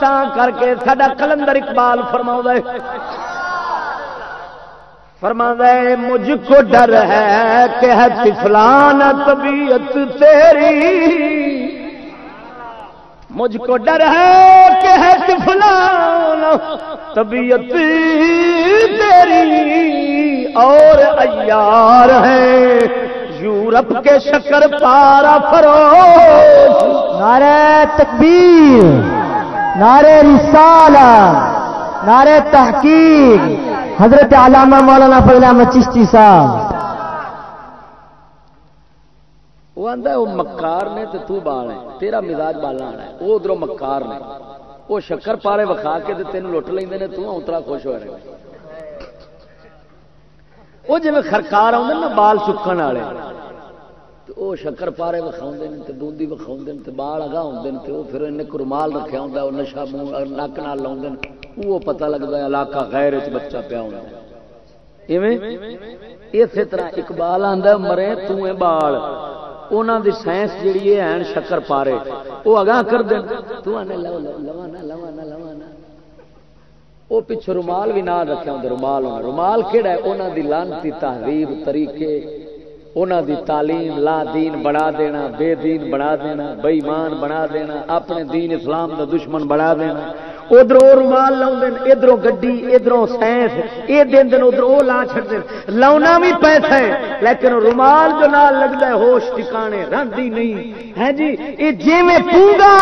تا کر کے سڈا کلندر اقبال فرما فرما مجھ کو ڈر ہے کہ ہے تفلان طبیعت تیری۔ مجھ کو ڈر ہے کہ ہے تفلان طبیعت تیری۔ اور ایار ہے یورپ کے شکر پارا فروش نعرہ تکبیر، نعرہ رسالہ، نعرہ تحقیق۔ حضرت علامہ مولانا پہلا چشتی صاحب۔ وہ آتا وہ مکار نے تو تو بال ہے تیرا مزاج بالا آنا ہے، وہ ادھر مکار نے۔ وہ شکر پارے وکھا کے تین لٹ لیں تو اترا خوش ہو رہے وہ جی خرکار آدھے نا، بال چکن والے۔ وہ شکر پارے وکھاؤ بوندی وکھاؤ بال اگاہ ہوں وہ پھر انہیں رومال رکھا ہوں وہ نشا منہ نک نال لاؤ وہ پتہ لگتا ہے علاقہ غیر بچہ پیا ہونا اسی طرح اقبال آدھا مرے توں بال انہوں دی سائنس جیڑی ہے شکر پارے وہ اگاں کر دیں تو آنے لو لوانا لوانا لوانا وہ پچھو رومال بھی نہ رکھا ہوں رومال ہونا رومال کہڑا ہے؟ انہوں دی لانتی تحریر طریقے۔ انہوں دی تعلیم، لا دین بنا دینا، بے دین بنا دینا بےمان بنا دینا، اپنے دین اسلام دا دشمن بنا دینا۔ ادھر رومال لاؤ ادھر گڈی ادھر سائنس یہ دن دن ادھر وہ لا چڑ دیں لاؤنا بھی پیسہ ہے، لیکن رومال جو نال لگتا ہے، ہوش ٹکانے رہی نہیں۔ ہے جی یہ جی میں پونگا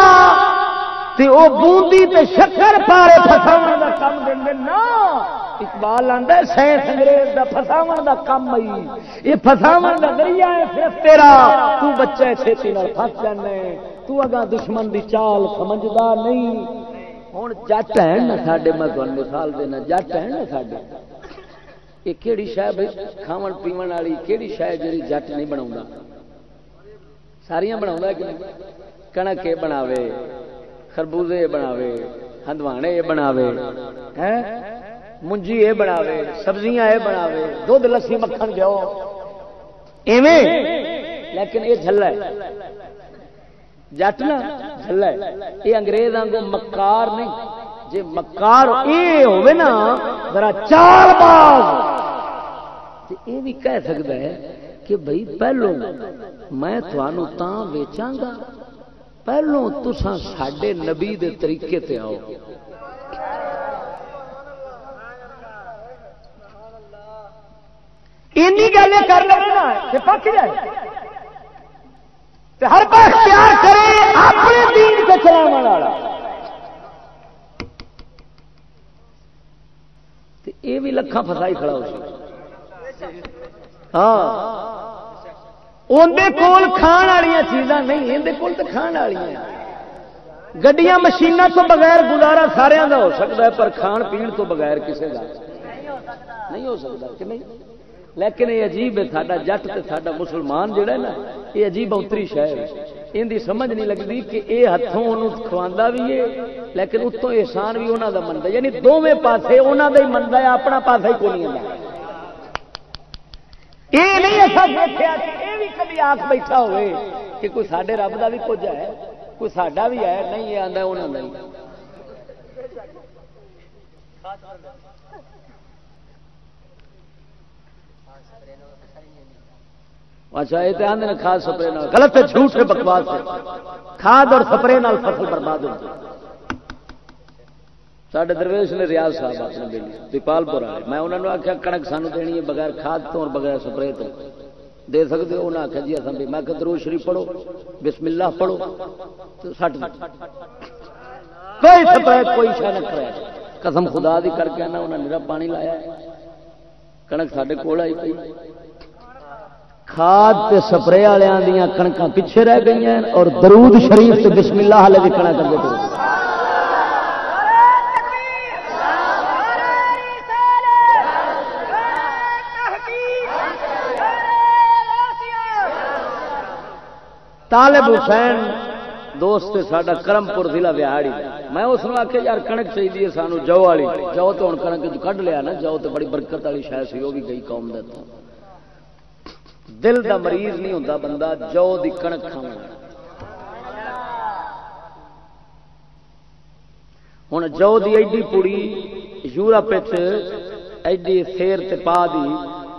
وہ بوندی تے شکر پارے فساو کا کام دیں نا۔ اقبال آتا ہے سائنس انگریز کا فساو کا کم آئی یہ فساو کا ذریعہ ہے، صرف تیرا۔ تو بچہ چھتی پس جانا تو اگا دشمن دی چال سمجھدا نہیں۔ ہوں جٹ ہے نا سڈے میں تمہیں مثال دینا۔ جٹ ہے نا سڈے یہ کہڑی شہ بھائی کھاو پیو والی کہڑی شہ جی جٹ نہیں بنا ساریا بنا کنک یہ بناوے، خربوزے بناوے، ہندوانے بناوے۔ ہیں؟ منجی یہ بناوے سبزیاں یہ بناوے دھد لسی مکھن گیو ایویں لیکن یہ جھلا ہے جٹ نا جھلا ہے یہ انگریز آنگو مکار نہیں جی مکار یہ ہوئے نا ذرا چال باز یہ بھی کہہ سکتا ہے کہ بھائی پہلو میں تھانوں تاں ویچاں گا پہلو تساں ساڈے نبی دے طریقے تے آؤ اینی گل کر لے نا کہ پک جائے۔ ہر پاس پیار کرے اپنے دین کے چلاون والا۔ تے اے بھی لکھاں پھسائی کھڑا ہو سی ہاں۔ اندر کول کھان والی چیزاں نہیں اندر کول تو کھان والی گڈیاں مشینوں تو بغیر گزارا سارے کا ہو سکتا ہے، پر کھان پین تو بغیر کسی کا نہیں ہو سکتا کہ نہیں؟ لیکن یہ عجیب ہے، ساڈا جٹ تے ساڈا مسلمان جڑا ہے نا، یہ عجیب اتری شہر ان دی سمجھ نہیں لگتی کہ یہ ہاتھوں انہوں کھواندا بھی ہے، لیکن اتوں احسان بھی انہوں دا منتا یعنی دونوں پاسے انہوں دا ہی منتا ہے، اپنا پاسا ہی کو نہیں آتا یہ نہیں ایسا دیکھا یہ بھی کبھی آخ بیٹھا ہوئے کہ کوئی ساڈے رب دا بھی کچھ ہے، کوئی ساڈا بھی ہے، نہیں، یہ آتا انہوں کا اچھا یہ کھاد سپرے غلط ہے جھوٹ ہے بکواس ہے۔ کھاد اور سپرے فصل برباد ہوتی سڈے درویش نے ریاض صاحب اپنے بیلی دیپال پور والے میں انہوں نے آخیا کنک سانو دینی ہے بغیر کھاد تو اور بغیر سپرے تو۔ دے سکتے ہو؟ انہیں آخیا جی اصل میں کہ درو شریف پڑھو بسم اللہ پڑھو۔ تو سٹ کوئی سپرے کوئی شہ نہ کرے۔ قسم خدا دی کر کے انہیں میرا پانی لایا کنک سارے کول آئی پی کھاد تے سپرے والوں دیا کنکاں پیچھے رہ گئی ہیں اور درود شریف تے بسم اللہ والے بھی کنا کرتے پڑے طالب حسین، دوست ساڈا کرمپور ضلع بہاڑی میں اس نے آخیا یار کنک چاہیے سانو، جو والی، جو تو ہوں کنک کھ لیا نا، جو تو بڑی برکت والی شاید سی، وہ بھی گئی قوم دے تو۔ دل دا مریض نہیں ہوتا بندہ، جو دی کنک کھانا ہوں جو دی ایڈی پوڑی یورپ ایڈی سیر تے پا دی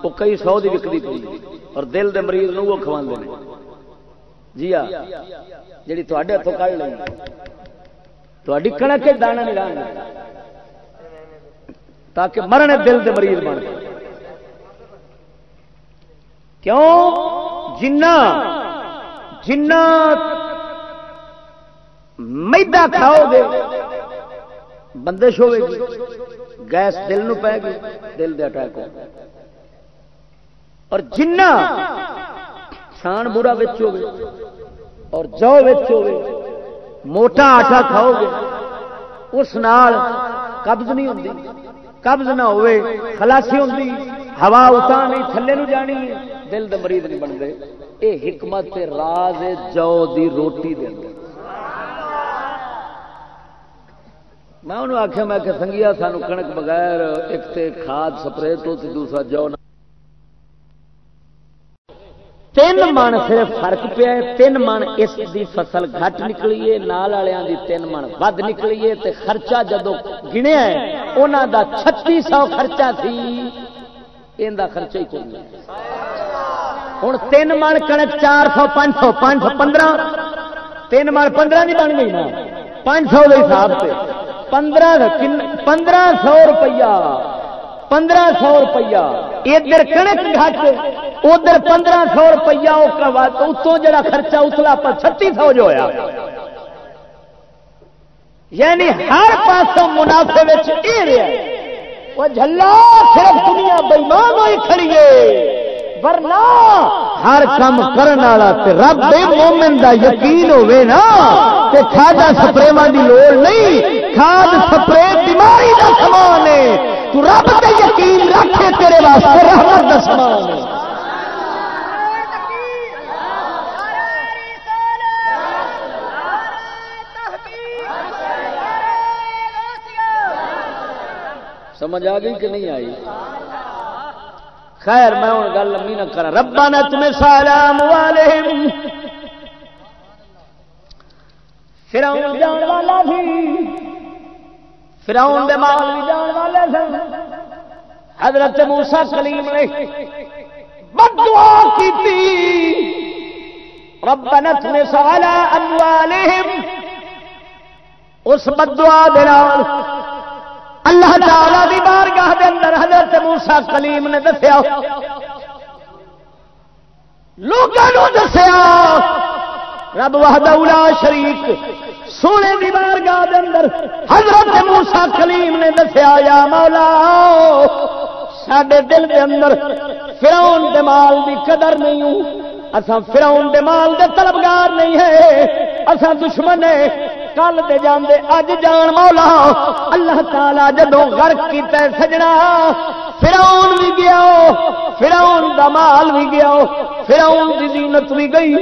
وہ کئی سو دی وکتی پی اور دل دے مریض نو وہ کھوا جی ہاں جی تے ہاتھوں کھ لیں تھی کنک دانا نہیں رہنا تاکہ مرنے دل دے مریض بن کیوں؟ جنا جنا میدا کھاؤ گے بندش ہوے گی، گیس دل نو پے گی، دل دے اٹیک ہو اور جنا چھان برا بچ ہوگی اور جو بچ ہوگی موٹا آٹا کھاؤ گے، اس نال قبض نہیں ہوتی قبض نہ ہوئے خلاسی ہوتی ہوا اتنا نہیں تھلے نو جانی ہے۔ دل دے مریض نہیں بنتے یہ حکمت راز جو دی روٹی دے اندر۔ میں انہوں آخیا میں کہ سنگیا، سانو کنک بغیر ایک تے کھاد سپرے تو تے دوسرا جو نہ۔ تین من صرف فرق پیا تین من اس دی فصل گھٹ نکلی ہے، نال والوں دی تین من ود نکلی ہے تے خرچہ جدو گنیا ہے انہوں دا چھتی سو خرچہ سی ان دا خرچہ ہی کوئی نہیں۔ ہوں تین من کنک چار سو، پانچ سو پانچ سو پندرہ. تین من پندرہ نہیں بن گئی نا. پانچ سو کے حساب سے. پندرہ پندرہ سو روپیہ. پندرہ سو روپیہ. ادھر کنک گھٹ، ادھر پندرہ سو روپیہ اتوں جڑا خرچہ اتلا پر چھتی سو جو ہوا یعنی ہر پاسوں منافع وہ جلا صرف دنیا بےمان ہوئی کھڑیے ورنہ ہر کام کرنے والا رب دے مومن دا یقین ہوے نا تے سپرے سپریواں دی لوڑ نہیں، کھاد سپرے بیماری دا سامان ہے۔ تو رب تے یقین رکھے تیرے واسطے رحمت دا سامان ہے۔ سمجھ آ گئی کہ نہیں آئی؟ خیر، میں ہوں گل لمبی نہ کرا ربا نہ تمہیں سلام والے فراؤن جان والا بھی۔ فراؤن دے مال بھی جان والے سن۔ حضرت موسا کلیم نے بدعا کی ربنا تمہیں سوالا اموالہم اس بدعا دے نال اللہ تعالی دی بارگاہ دے اندر حضرت موسی کلیم نے دسیا۔ لوگوں دسیا، رب وحدہ لا شریک۔ سونے دی بارگاہ دے اندر حضرت موسی کلیم نے دسیا، یا مولا، ساڈے دل دے اندر فرعون دے مال دی قدر نہیں ہوں۔ اساں فرعون دے مال دے طلبگار نہیں ہے اساں دشمن ہے کل دے جاندے، اج جان مولا، اللہ تعالی جدو غرق کیتا سجنا فرعون بھی گیا فرعون دا مال بھی گیا فرعون دی زینت بھی گئی،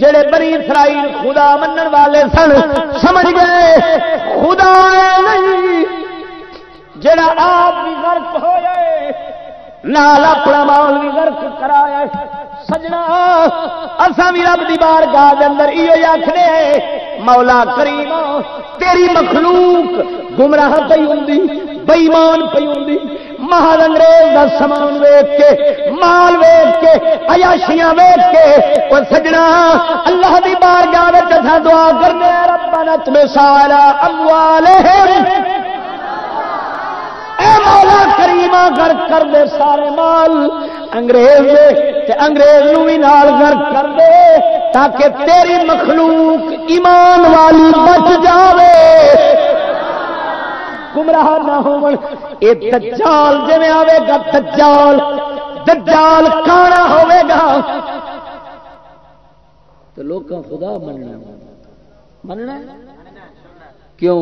جڑے بری اسرائیل خدا منن والے سن، سمجھ گئے، خدا نہیں، جڑا آپ بھی غرق ہوئے نال اپنا مال بھی غرق کرایا سجنا اصا بھی رب دی بار گاہ اندر یہ آخنے مولا کریم، تیری مخلوق گمراہ پی ہوں بئیمان پی ہوں محل انگریز کا سامان ویچ کے، مال ویچ کے، عیاشیاں ویچ کے، اور سجنا، اللہ دی بار گاہ دعا کرنے ربنا تمہیں سارا اموال مولا کریما گرک کر دے سارے مال۔ انگریز دے انگریز نو بھی نال گرک کر دے تاکہ تیری مخلوق ایمان والی بچ جاوے۔ گمراہ نہ ہو دجال جی آئے گا، دجال۔ دجال کانا ہوے گا۔ تو لوگ خدا مننا مننا کیوں؟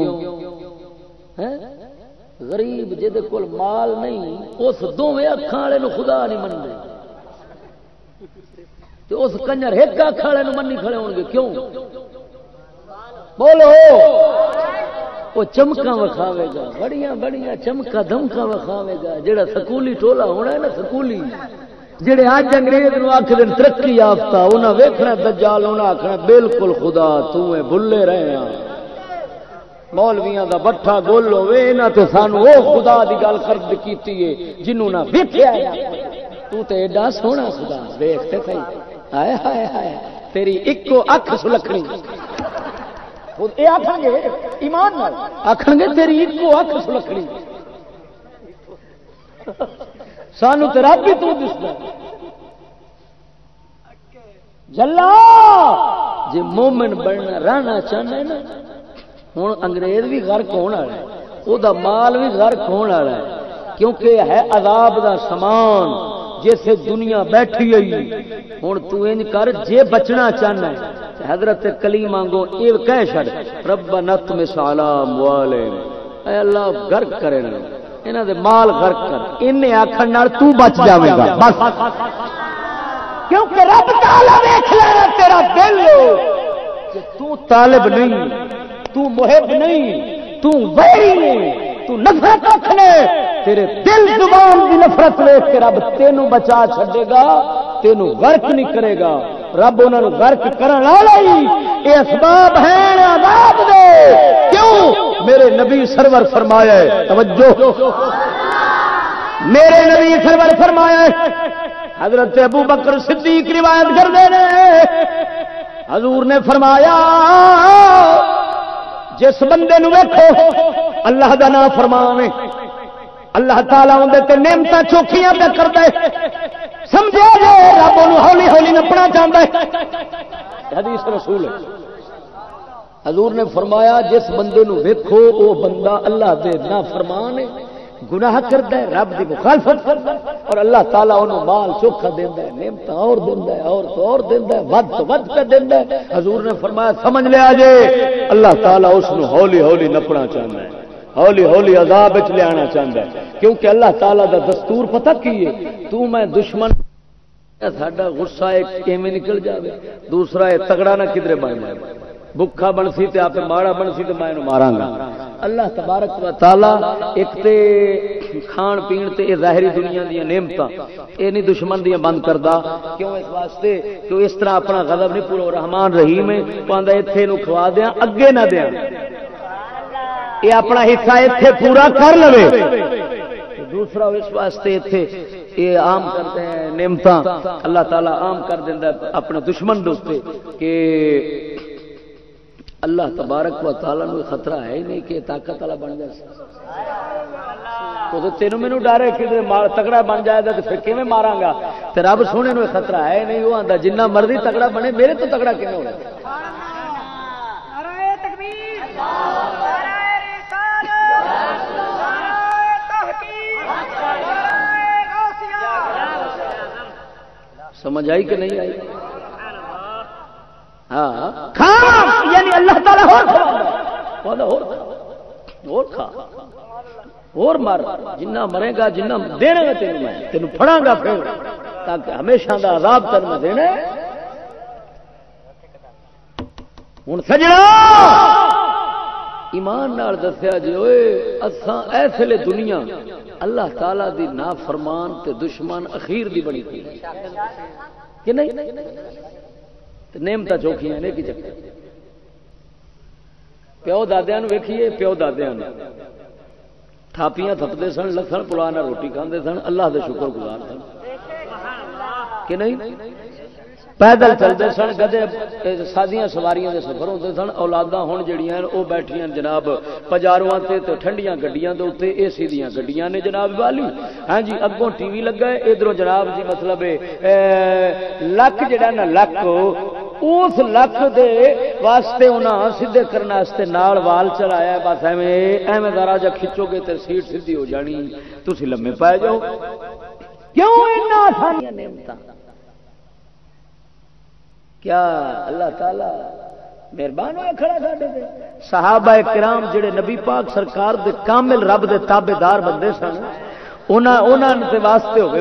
غریب جہد کول مال نہیں، اس دونوں اکھان والے خدا نہیں منگے اس کنجر ایک اکھ والے منی کھڑے ہو گے کیوں؟ بولو۔ وہ چمکا وکھاوے گا، بڑیاں بڑیاں چمکا دمکا وکھاوے گا جڑا سکولی ٹولا ہونا ہے نا سکولی جڑے اج انگریز نو آخ دن ترقی یافتہ انہیں ویکھنا دجال انہیں آخنا بالکل خدا تمہیں بھلے رہے ہیں مولویاں دا بٹھا گول ہوے نہ تے سانو او خدا دی گل کرد کیتی ہے جنوں نہ ویکھیا تو تے ایڈا سونا خدا دیکھ تے صحیح ہائے ہائے ہائے، تیری اکو اکھ سلکھنی۔ خود اے آکھیں گے ایمان نال۔ آکھیں گے، تیری اکو اکھ سلکھنی۔ سانو تے رب بھی تو دسدا جلا! جی مومن بننا رہنا چاہنا ہے نا ہوں انگریز بھی غرق ہونے والا ہے وہ مال بھی غرق ہونے والا ہے کیونکہ ہے عذاب دا سامان جیسے دنیا بیٹھی ہوئی۔ ہوں تج کر جے بچنا چاہنا ہے حضرت کلی مانگو یہ کہہ چڑ رب نت مسالا موالے اے اللہ غرق کرے یہاں دے مال غرق کر۔ ان آخر تو بچ جائے گا بس۔ کیونکہ رب تعالی دیکھ لینا تیرا دل۔ تو طالب نہیں تو محب نہیں، تو ویری نہیں، تو نفرت رکھنے تیرے دل زبان کی نفرت ویک کے رب تینوں بچا چھڈے گا، تینوں غرق نہیں کرے گا۔ رب انہوں غرق کرنے والا ہی۔ یہ اسباب ہیں عذاب دے؟ کیوں؟ میرے نبی سرور فرمایا ہے، توجہ۔ میرے نبی سرور فرمایا ہے، حضرت ابو بکر صدیق روایت کر دے حضور نے فرمایا جس بندے ویکو اللہ دا نام فرمان اللہ تعالیٰ اندر نعمت چوکھیاں پہ کر دے سمجھا جائے رب ہولی ہولی نپنا چاہتا ہے۔ حدیث رسول حضور نے فرمایا، جس بندے ویکو وہ بندہ اللہ دے نہ فرمان ہے۔ گناہ کرتا ہے، رب کی مخالفت کرتا ہے اور اللہ تعالیٰ انہوں مال چوکھا دینا ہے نعمت اور دینا ہے اور تو اور دینا ہے، ود تو ود پہ دینا ہے۔ حضور نے فرمایا، سمجھ لیا جے اللہ تعالیٰ اس نو ہولی ہولی نپنا چاہتا ہے، ہولی ہولی عذاب لیا چاہتا ہے۔ کیونکہ اللہ تعالیٰ دا دستور پتہ کی ہے؟ تو میں دشمن، ساڈا غصہ ایک نکل جاوے، دوسرا ہے تگڑا نہ کدھر بن جائے۔ بکھا بنسی تے آپ ماڑا بنسی تو میں مارا گا۔ اللہ تبارک و تعالی ایک تے کھان پین تے اے ظاہری دنیا دیا نعمت یہ نہیں دشمن دیا بند کرتا کیوں اس واسطے؟ کہ اس طرح اپنا غضب نہیں پورا رحمان رحیم ہے۔ پہنتا اتنے کھوا دیا، اگے نہ دیا۔ یہ اپنا حصہ اتنے پورا کر لو دوسرا اس واسطے اتنے یہ عام کرتے ہیں نعمت اللہ تعالیٰ عام کر دینا اپنے دشمن دوستے کہ اللہ تبارک و تعالیٰ نو خطرہ ہے ہی نہیں کہ طاقت والا بن جائے۔ تو تینوں مینو ڈر ہے کہ تگڑا بن جائے گا تو پھر کیون مارا گا؟ رب سونے نو خطرہ ہے نہیں وہ آتا جنہ مرضی تگڑا بنے میرے تو تگڑا کیون ہونا؟ سمجھ آئی کہ نہیں آئی؟ ہاں یعنی اللہ تعالیٰ اور مر، جنہ مرے گا، جنہ دینا گا تین میں۔ تین پڑا گا پھر۔ تاکہ ہمیشہ دا عذاب تر میں دینا ہوں سجنا۔ ایمان نال دسیا جی ہوئے اساں ایسے دنیا، اللہ تعالی دی نا فرمان تے دشمن اخیر دی بنی تھی کہ نہیں؟ نعمت چوکھیاں نے کی چکر؟ پیو دادیا ویکھیے، پیو دادیا تھاپیاں تھپتے سن، لکھن پلانا روٹی کھانے سن، اللہ دے شکر گزار سن۔ کہ نہیں؟ پیدل چلتے سن گدے سادیاں سواریاں دے سفر ہوتے سن اولادا ہوں جہیا وہ بیٹھیا جناب پجارواں تے ٹھنڈیاں گڈیاں دے اتنے اے سی دیا گڈیاں نے جناب والی۔ ہاں جی اگوں ٹی وی لگا ہے ادھر جناب جی مطلب لک جڑا نا، لک اس لک دے واسطے انہاں سیدھے کرنے واسطے نال وال چلایا بس ایویں ایویں ذرا جا کھچو گے تے سیٹ سیدھی ہو جانی۔ تسی لمے پائے جاؤ۔ کیوں اتنا آسانیاں نعمتاں؟ کیا اللہ تعالی مہربان ہوا کھڑا ساڈے تے؟ صحابہ کرام جڑے نبی پاک سرکار دے کامل رب دے تابے دار بندے سن واسطے ہوے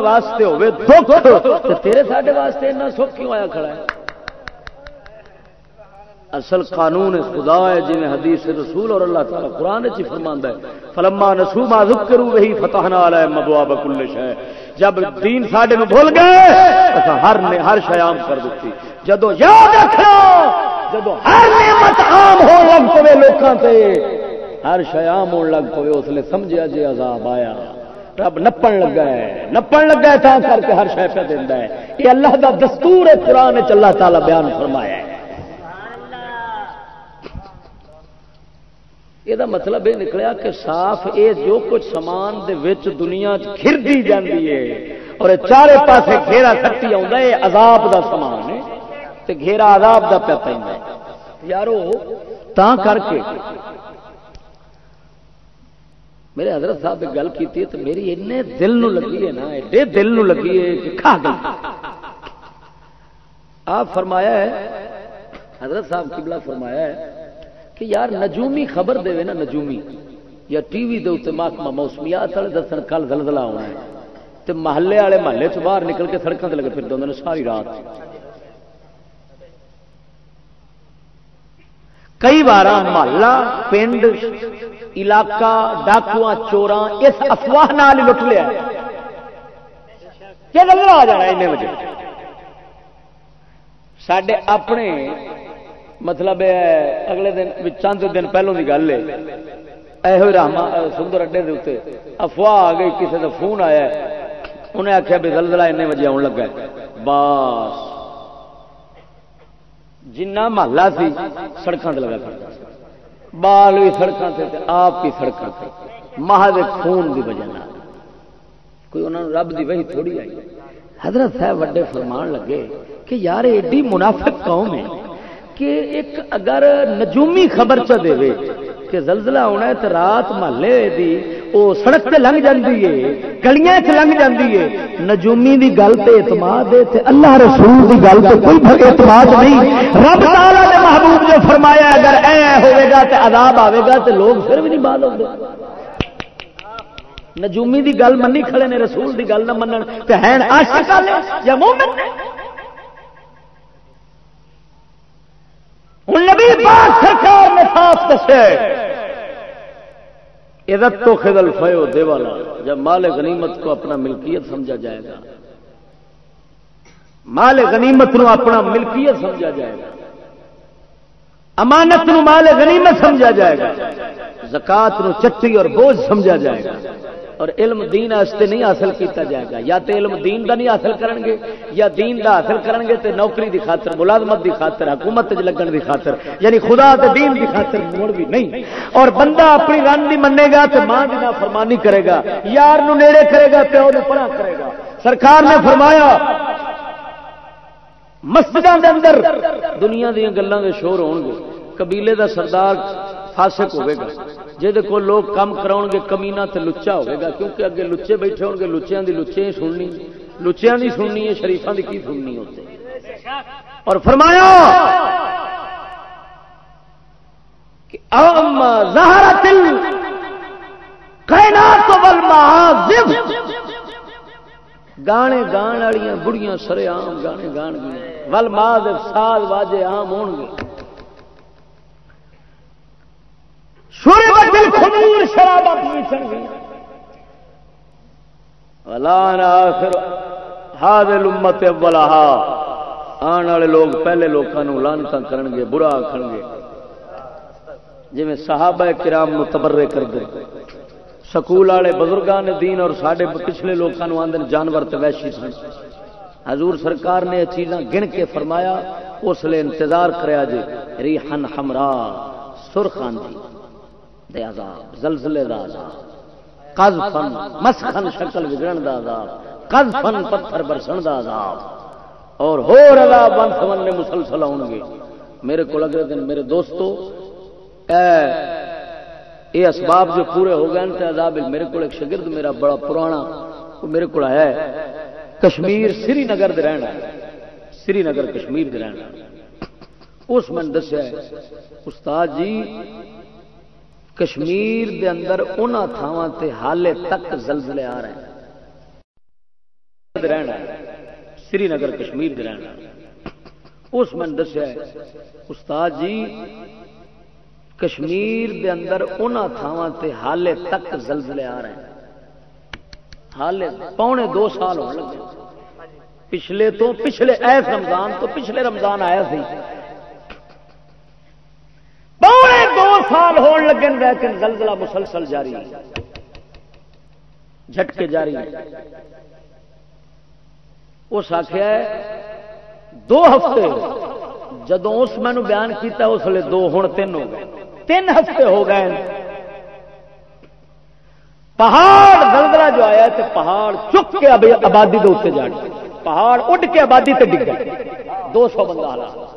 واسطے ہوئے ہوئے بخ دکھ تیرے ساڈے واسطے اتنا سکھ کیوں آیا کھڑا ہے؟ اصل قانون خدا ہے جی حدیث رسول اور اللہ تعالیٰ قرآن چی فرماندا ہے، فلما نسو ما ذکروا وہی فتح فتحنا علیہم ابواب کل شے۔ جب دین ساڈے میں بھول گئے اسا ہر نے ہر شے عام کر دتی۔ جدو یاد رکھو جدو ہر نعمت عام ہو لگ پے لوکاں تے ہر شیام ہون لگ پے اس لیے سمجھا جی عذاب آیا۔ رب نپن لگا ہے، نپن لگا ہے تا کر کے ہر شے پہ دیندا ہے۔ یہ اللہ دا دستور ہے، قرآن وچ اللہ تعالی بیان فرمایا ہے۔ یہ مطلب یہ نکلیا کہ صاف اے جو کچھ سامان دے وچ دنیا کھردی جاندی ہے، اور چارے پاسے گھیرا کٹی آਉਂدا ہے، عذاب دا سامان ہے، تے گھیرا عذاب دا پیا پیندا ہے۔ یارو، تا کر کے میرے حضرت صاحب ایک گل کی تو میری اینے دل نو لگی ہے نا، ایڈے دل نو لگی ہے کہ کھا گئی۔ آپ فرمایا ہے، حضرت صاحب قبلہ فرمایا ہے کہ یار نجومی خبر دے نا، نجومی۔ یا ٹی وی دے اتنے محکمہ موسمیات والے دسن کل زلزلہ ہونا ہے۔ تے محلے والے محلے چ باہر نکل کے سڑکوں سے لگے پھر دے ساری رات۔ کئی بار محلہ، پنڈ، علاقہ ڈاکو چورا اس افواہ نال لٹ لیا۔ کہ آ جانا این بجے سڈے اپنے مطلب اگلے دن چند دن پہلوں کی گل ہے۔ یہ راما سندر اڈے کے اتنے افواہ آ گئی کسی کا فون آیا انہیں آخیا بھی زلزلہ این بجے آن لگا بس۔ جنہ محلہ سی سڑکوں سے لگا بال بھی سڑکوں سے آپ بھی سڑکوں سے ماہ خون کی وجہ کوئی انہوں رب کی وہی تھوڑی آئی۔ حضرت صاحب وڈے فرمان لگے کہ یار ایڈی منافق قوم ہے کہ ایک اگر نجومی خبر چ دے کہ زلزلہ ہونا ہے تو رات محلے دی وہ سڑک تے لنگ جاندی ہے، گلیاں چ لنگ جاندی ہے۔ نجومی دی گل تے اعتماد ہے تے اللہ رسول دی گل تے کوئی اعتماد نہیں۔ رب تعالی نے محبوب جو فرمایا اگر اے ہوے گا تے عذاب آوے گا تے لوگ پھر بھی نہیں بات ہوندے۔ نجومی دی گل منی کھڑے نے، رسول دی گل نہ منن۔ تے ہیں عاشق یا مومن ہوں نبی پاک سرکار نے صاف دسے۔ عزت تو خدل فیو دے والا جب مال غنیمت کو اپنا ملکیت سمجھا جائے گا۔ مال غنیمت نو اپنا ملکیت سمجھا جائے گا۔ امانت نو مال غنیمت سمجھا جائے گا۔ زکات نو چٹی اور بوجھ سمجھا جائے گا۔ اور علم دین واسطے نہیں حاصل کیتا جائے گا. یا تو علم دین دا نہیں حاصل کرن گے یا دین دا حاصل کرن گے تے نوکری دی خاطر، ملازمت دی خاطر، حکومت لگن دی خاطر یعنی خدا تے دین دی خاطر موڑ بھی نہیں. اور بندہ اپنی رن دی منے گا تے ماں دی فرمانی کرے گا، یار نو نیڑے کرے گا، پیو نو پڑا کرے گا۔ سرکار نے فرمایا مسجدوں کے اندر دنیا دیا گلوں کے شور ہو گے قبیلے دا سردار فاسق ہوے گا۔ جہد کو لوگ کام کراؤ گے کمینا تے لچا ہوے گا، کیونکہ اگے لچے بیٹھے ہو گے لچیاں دی لچے ہی سننی لچیاں دی سننی ہے، شریفاں دی کی سننی ہوتے اور فرمایا کہ زہرت گانے گان والی بڑیاں سرے آم گانے گان ول ماد سال واجے آم ہو گے۔ شراب امت بلاہا آن والے لوگ پہلے لوگوں لانتا کرن گے، برا آخر گے۔ جی صحابہ کرام متبرے کر دے۔ سکول والے بزرگان دین اور سارے پچھلے لوگوں آدھے جانور تو ویشی سن۔ حضور سرکار نے یہ چیزاں گن کے فرمایا، اس لیے انتظار کریا جی ریحن ہمرا سرخان دے عذاب، زلزلے دا عذاب قذفن مسخن شکل بگڑن دا عذاب قذفن پتھر برسن دا عذاب۔ اور ہور عذاب بن سمن نے مسلسل آؤ گے۔ میرے کو اگلے دن میرے دوستو، اے یہ اسباب جو پورے ہو گئے عذاب میرے کو ایک شگرد میرا بڑا پرانا، وہ میرے کو ہے۔ کشمیر سری نگر دے رہنا سری نگر کشمیر دے رہنا اس میں دسیا استاد جی کشمیر دے اندر ان تھاواں تے حالے تک زلزلے آ رہے ہیں۔ رہنا سری نگر کشمیر رہنا اس میں دسیا استاد جی کشمیر دے اندر ان تھاواں تے حالے تک زلزلے آ رہے ہیں۔ حالے پونے دو سال ہو لگے۔ پچھلے تو پچھلے ایس رمضان تو پچھلے رمضان آیا سی۔ پونے سال ہون لگے لیکن زلزلہ مسلسل جاری جھٹکے جاری اس آخیا دو ہفتے جدو اس میں بیان کیتا اس لیے دو ہوں تین ہو گئے۔ تین ہفتے ہو گئے پہاڑ دلدلا جو آیا تو پہاڑ چک کے آبادی کے اتنے جا پہاڑ اڈ کے آبادی تے ڈگ گئے دو سو بندہ حالات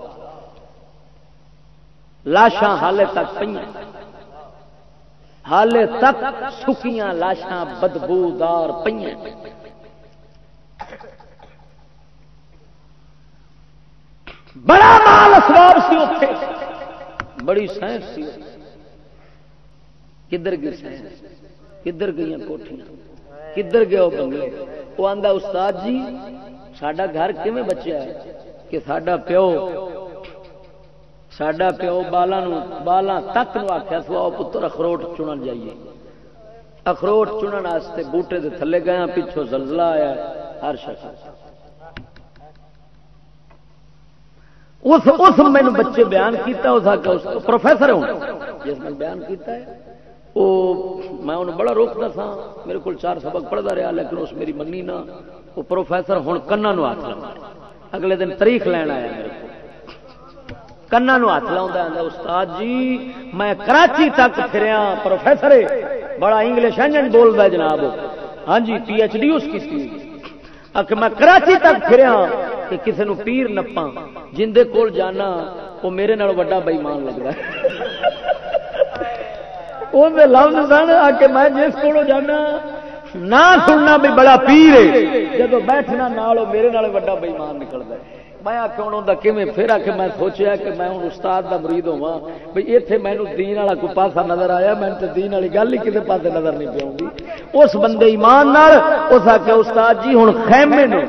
لاشاں حالے تک پہ حالے تک سکیاں لاشاں بدبودار پہ بڑا مال اسباب سی اتنے بڑی سائنس سی کدھر گئی سائنس؟ کدھر گئی کوٹیاں کدھر گیا وہ بنگلے وہ آتا استاد جی سڈا گھر کیون بچیا ہے؟ کہ سڈا پیو سڈا پیو بالا بالا تک نو آخیا سو آؤ پتر اخروٹ چنن جائیے اخروٹ چنن واسطے بوٹے دے تھلے گیا پچھوں زلزلہ آیا ہر شخص اس اس میں بچے بیان کیتا اس پروفیسر ہوں جس نے بیان کیتا ہے وہ میں انہوں بڑا روکتا تھا میرے کو چار سبق پڑھتا رہا لیکن اس میری منی نہ وہ پروفیسر ہوں کنا ہاتھ اگلے دن تاریخ لین آیا میرے کو کنا ہاتھ لا استاد جی میں کراچی تک پھریا پروفیسر بڑا انگلش انجن بولتا جناب ہاں جی پی ایچ ڈی اس کی میں کراچی تک پھریا کہ کسی نے پیر نپا جن کول جانا وہ میرے نال وا بئیمان لگتا ہے وہ لفظ سن آ کے میں جس کو جانا نہ سننا بھی بڑا پیر ہے جب بیٹھنا نال میرے نال وا بئیمان نکلتا ہے میں آخر کیون پھر آ کے میں سوچیا کہ میں ہوں استاد کا مرید ہوا بھائی اتنے مینو دین والا کوئی پاسا نظر آیا میں تو دین والی گل ہی کسی پاس نظر نہیں پی گی اس بندے ایمان اس آخیا استاد جی ہوں خیمے نے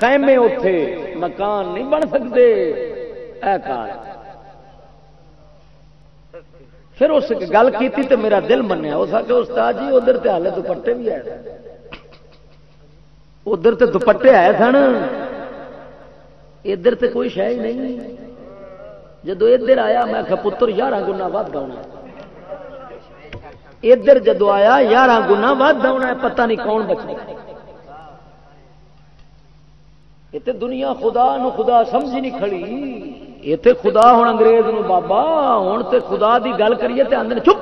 خیمے اتے مکان نہیں بن سکتے اے کار۔ پھر اس گل کی تو میرا دل منیا۔ اس کے استاد جی ادھر تے ہالے دوپٹے بھی آئے ادھر تے دوپٹے آئے سن۔ ادھر تے کوئی شہ ہی نہیں۔ جدو ادھر آیا، میں پتر یارہ گنا ود گاؤنا ادھر جدو آیا یارہ گنا ود آنا پتہ نہیں کون بچنا یہ تے دنیا خدا نو خدا سمجھ نہیں کھڑی۔ یہ تے خدا ہوں انگریز نو بابا ہوں تے خدا دی گل کریے تے آدھے چپ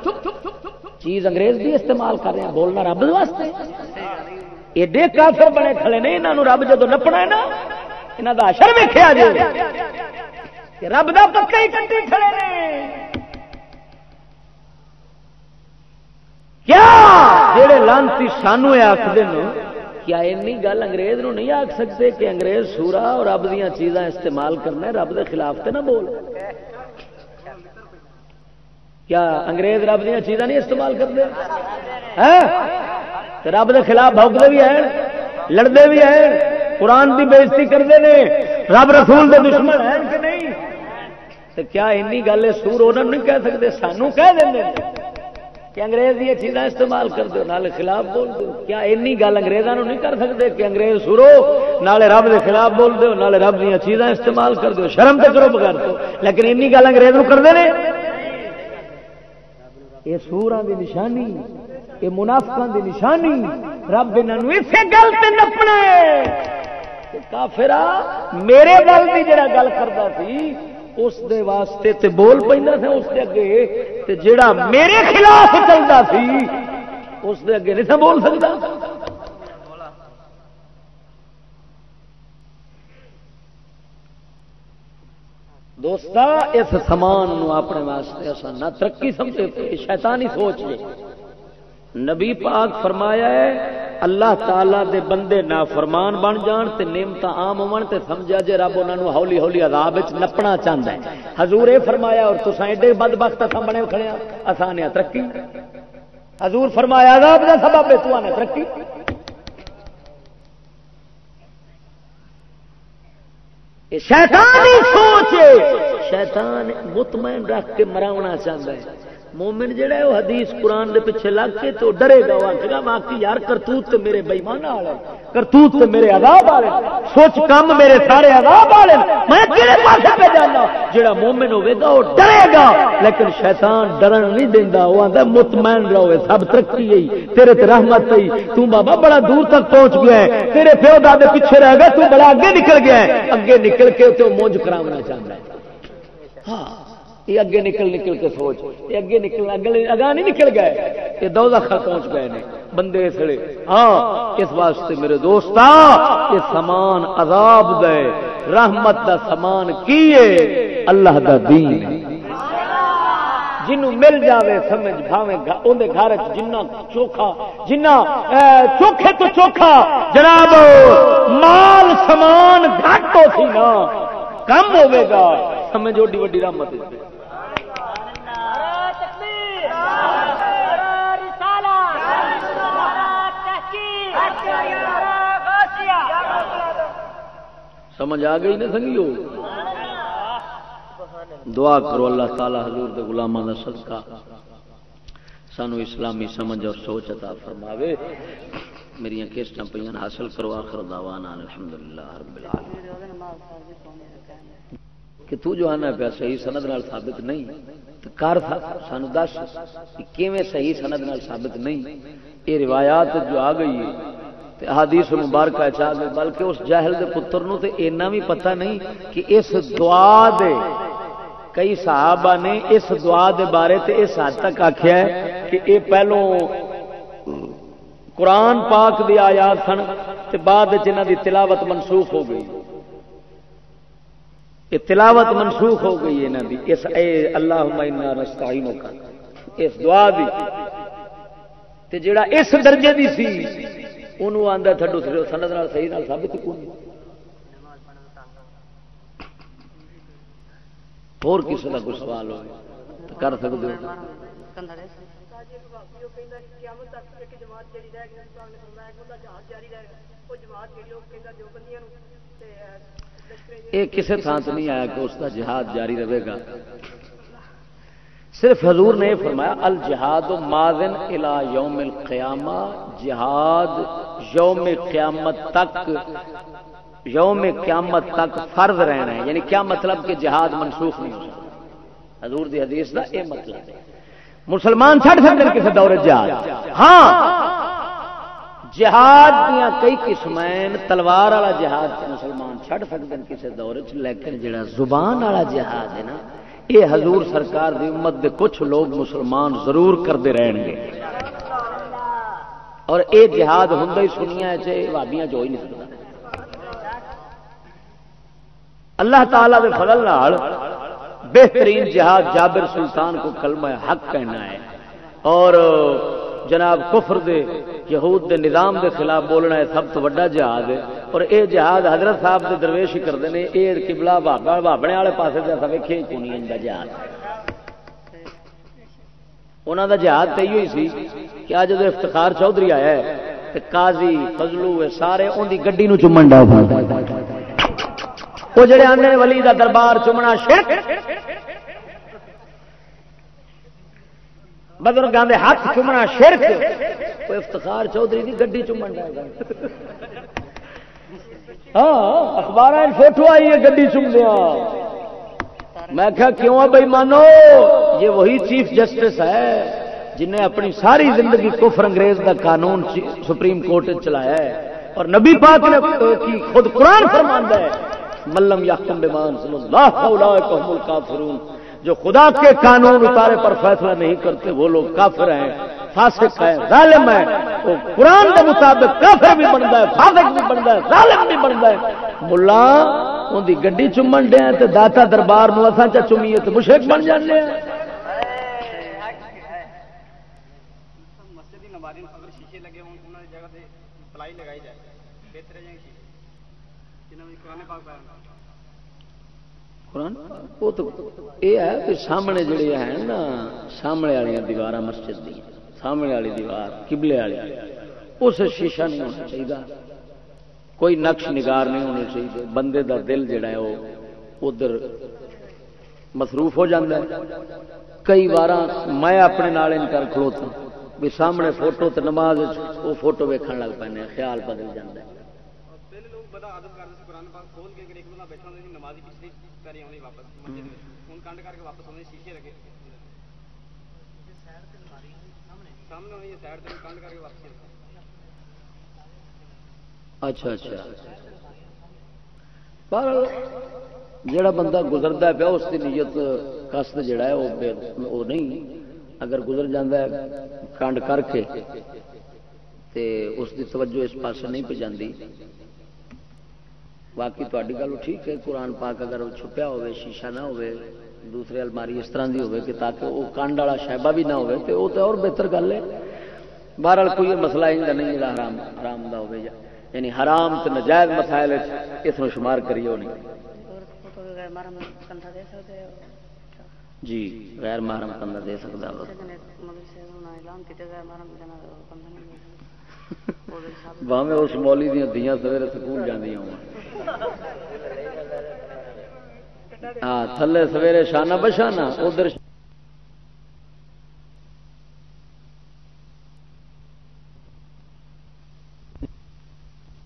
چیز انگریز بھی استعمال کر رہے ہیں، بولنا رب واسطے۔ ایڈے کافر بنے کھڑے نے یہاں رب جدو نپنا ہے نا یہاں کا اشر ویخیا جی رب کا پکا ہی کٹی کھڑے نے۔ کیا؟ جڑے لانتی سانو آخر کیا اینی گل انگریز نو نہیں آخ سکتے کہ انگریز سورا اور رب دیا چیزاں استعمال کرنا رب دے خلاف تے نہ بول۔ کیا انگریز رب دیا چیزاں نہیں استعمال کرتے؟ رب دے خلاف بھوکتے بھی ہیں، لڑتے بھی ہیں، قرآن کی بےزتی کرتے ہیں رب رسول دے دشمن ہیں کہ نہیں؟ کیا اینی گل سور انہوں نہیں کہہ سکتے؟ سانو کہہ دیں کہ انگریز یہ چیزاں استعمال کر دو نالے خلاف بول دو کیا اینی گل انگریزوں نہیں کر سکتے کہ انگریز سرو نالے رب دے خلاف بول دو نالے رب دیا چیزاں استعمال کر دو شرم تو کرو بغیر دو لیکن اینی گل انگریز کرتے ہیں یہ سورا دی نشانی، یہ منافقوں دی نشانی، رب انہوں اسے گل سے نپنا کافرا میرے گل کی جڑا گل کرتا سی، اس دے واسطے تے بول پہ اس دے اگے تے جڑا میرے خلاف چلتا سی، اس دے اگے نہیں بول سکتا دوستا، اس سامان اپنے واسطے اصا نہ ترقی سمجھے شیطانی سوچ لے۔ نبی پاک فرمایا ہے، اللہ تعالی دے بندے نا فرمان بن جان تے نعمت عام ہون تے سمجھا جے رب انہاں نو ہولی ہولی عذاب وچ نپنا چاہندا ہے۔ حضور اے فرمایا اور تساں ایڈے بدبخت اساں بنے کھڑے ہاں، اساں نے ترقی۔ حضور فرمایا عذاب دا سبب ہے، تو نے ترقی۔ شیطانی سوچ شیطان مطمئن رکھ کے مراونا چاہتا ہے۔ مومن جڑا ہے، وہ حدیث قرآن دے پیچھے لگ کے تو ڈرے گا، وہ آخے گا واقعی یار، کرتوت تے میرے بےمان والے، کرتوت تے میرے عذاب والے، سوچ، کم میرے سارے عذاب والے، میں کہڑے پاسے پہ جانا؟ جڑا مومن ہوے گا، وہ ڈرے گا، لیکن شیطان ڈرن نہیں دیندا، وہ آندا مطمئن رہو، سب ترقی ہے تیرے تے رحمت ہے تو بابا بڑا دور تک پہنچ گیا ہے، تیرے پیو دادے پیچھے رہ گئے، تو بڑا اگے نکل گیا ہے، اگے نکل کے تو مونج کراونا چاہتا ہے۔ ہاں۔ یہ اگے نکل نکل کے سوچ، یہ اگے نکل اگا نہیں نکل گئے، یہ دو پہنچ گئے نے، بندے سڑے ہاں اس واسطے میرے دوست یہ سامان عذاب دے، رحمت دا سامان کیے اللہ دا دین جنوں مل جاوے، سمجھ بھاوے اندر گھر جنہ چوکھا، جنہ چوکھے تو چوکھا، جناب، مال، سامان گھٹ ہو سی نا، کم ہوے گا، سمجھ، اوڈی وڈی رحمت ہے۔ سمجھ آ گئی نا سنگیو؟ دعا کرو اللہ تعالی حضور دے غلاماں دا صدقہ سانو اسلامی سمجھ اور سوچ عطا فرماوے۔ میری کیسٹاں پیاں حاصل کرو، آخر دعوانا الحمدللہ رب العالمین۔ کہ تو جو آنا پیا صحیح سند نال ثابت نہیں، تو کر سانو دس کیویں صحیح سند نال ثابت نہیں۔ یہ روایات جو آ گئی ہے حدیث مبارکہ چاہ گئے بلکہ اس جاہل دے پتر نو تے اینا بھی پتہ نہیں کہ اس دعا دے کئی صحابہ نے اس دعا دے بارے تے اس حد تک آخیا ہے کہ اے پہلو قرآن پاک دی آیات سن تے بعد جنہ دی تلاوت منسوخ ہو گئی۔ یہ تلاوت منسوخ ہو گئی ہے دی۔ اس اے اللہ نستعینو کا اس دعا دی۔ تے جڑا اس درجے دی سی انہوں آتا تھڈو سند صحیح نال ثابت کون اور کسی کا کوئی سوال ہو کر سکتے ہو یہ کسی تھان سے نہیں آیا کہ اس کا جہاد جاری رہے گا صرف حضور نے فرمایا، الجہاد و مادن الا یوم القیامہ، جہاد یوم قیامت تک، یوم قیامت تک فرض رہنا ہے۔ یعنی کیا مطلب کہ جہاد منسوخ نہیں ہو سکتا؟ حضور دی حدیث کا یہ مطلب ہے۔ مسلمان چھڑ سکتے کسی دور جہاد۔ ہاں جہاد دیا کئی قسم تلوار والا جہاد مسلمان چھڑ سکتے ہیں کسی دور چ، لیکن جڑا زبان والا جہاد ہے نا یہ حضور سرکار دی امت دے کچھ لوگ مسلمان ضرور کرتے رہن گے۔ اور اے جہاد ہوں ہی سنیا چاہے بابیاں جو ہی نہیں سکتا اللہ تعالی دے فضل نال بہترین جہاد جابر سلطان کو کلمہ حق کہنا ہے۔ اور جناب کفر دے، یہود دے نظام دے خلاف بولنا ہے سب تو بڑا جہاد ہے۔ اور اے جہاد حضرت صاحب دے درویش ہی کرتے ہیں یہ کبلا بابا، بابنے والے پاس ایسا ویکے کو ان کا جہاد۔ انہوں کا جہاد تو ہوئی سی کہ آج جب افتخار چودھری آیا ہے قاضی، فضلو سارے ان کی گڈی چومن ڈا وہ جڑے آنے ولی دا دربار چومنا شرک بزرگوں کے ہاتھ چومنا شرک افتخار چودھری کی گڈی چومن ڈا ہاں اخبار فوٹو آئی ہے گڈی چوم دیا میں کہا، کیوں ہے بھائی مانو یہ وہی چیف جسٹس ہے جنہیں اپنی ساری زندگی کفر انگریز کا قانون سپریم کورٹ چلایا ہے۔ اور نبی پاک نے کی خود قرآن فرماندہ ہے، ملم یحکم بمان صلی اللہ علیہ کافرون جو خدا کے قانون اتارے پر فیصلہ نہیں کرتے، وہ لوگ کافر ہیں۔ فاسق ہے، ظالم ہے۔ وہ قرآن کے مطابق کافر بھی بنتا ہے، فاسق بھی بنتا ہے، ظالم بھی بنتا ہے۔ ملا، ان کی گڈی چومن دیا تو داتا دربار نو اصا چا چومیے تو مشرق بن جانے ہیں۔ وہ تو یہ ہے کہ سامنے جڑے ہیں نا، سامنے والی دیوار مسجد دی۔ سامنے والی دیوار کبلے والی۔ اس شیشہ نہیں ہونا چاہیے۔ کوئی نقش نگار نہیں ہونا چاہیے۔ بندے دا دل جڑا ہے، وہ ادھر مصروف ہو جاتا ہے۔ کئی بار میں اپنے نال کر کھلوتا بھی سامنے فوٹو تو نماز وہ فوٹو ویکن لگ پے خیال بدل جاتا ہے۔ اچھا اچھا۔ پر جڑا بندہ گزرتا پیا، اس کی نیت کست جڑا ہے، وہ نہیں۔ اگر گزر جاتا ہے کانڈ کر کے، تے اس کی توجہ اس پاس نہیں پہ جاتی باقی تاری گل ٹھیک ہے، قرآن پاک اگر چھپیا ہوے شیشہ نہ ہوے دوسرے الماری اس طرح کی ہوے کہ تاکہ وہ کانڈ والا شہبہ بھی نہ ہوے تو وہ تو اور بہتر گل ہے۔ بہرحال کوئی مسئلہ ان نہیں جا حرام حرام دا ہوے یعنی حرام تو نجائز مسائل اس میں شمار کریے ہونی جی غیر محرم کندھا دے سکتا باہیں اس مولی دیا دیا سویرے سکول جانا ہوں۔ ہاں تھلے سویرے شانہ بشانہ، ادھر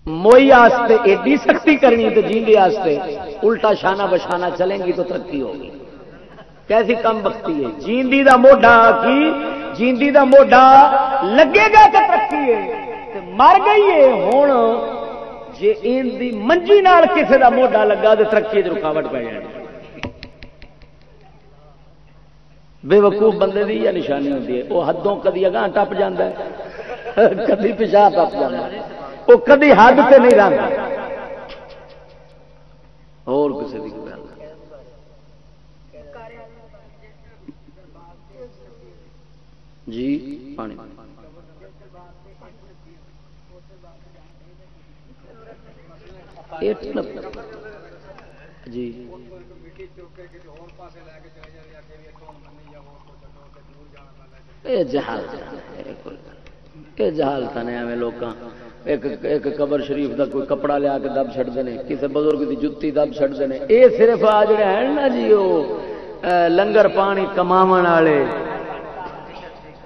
موئی آستے، ایڈی سختی کرنی تو جیندے آستے، الٹا شانہ بشانہ چلیں گی تو ترقی ہوگی۔ کیسی کم بختی ہے؟ جیندی دا موڈا کی؟ جیندی دا موڈا لگے گا کہ ترقی ہے۔ مر گئی ہے ہوں جی ان دی منجی نال کسے دا موڈا لگا تو ترقی رکاوٹ پی جائے۔ بے وقوف بندے دی یا نشانی ہوتی ہے؟ وہ حدوں کدی اگاں ٹپ جاتا ہے، کدی پچھا ٹپ جاتا ہے۔ وہ کدی حد سے نہیں رہتا اور کسی کی گل جی پانی۔ جی۔ یہ جہال یہ جہال تھا ایویں لوگ ایک ایک قبر شریف دا کوئی کپڑا لیا کے دب چڑتے ہیں کسی بزرگ کی جتی دب چڑتے ہیں یہ صرف آ جڑے ہیں نا جی وہ لنگر پانی کما والے۔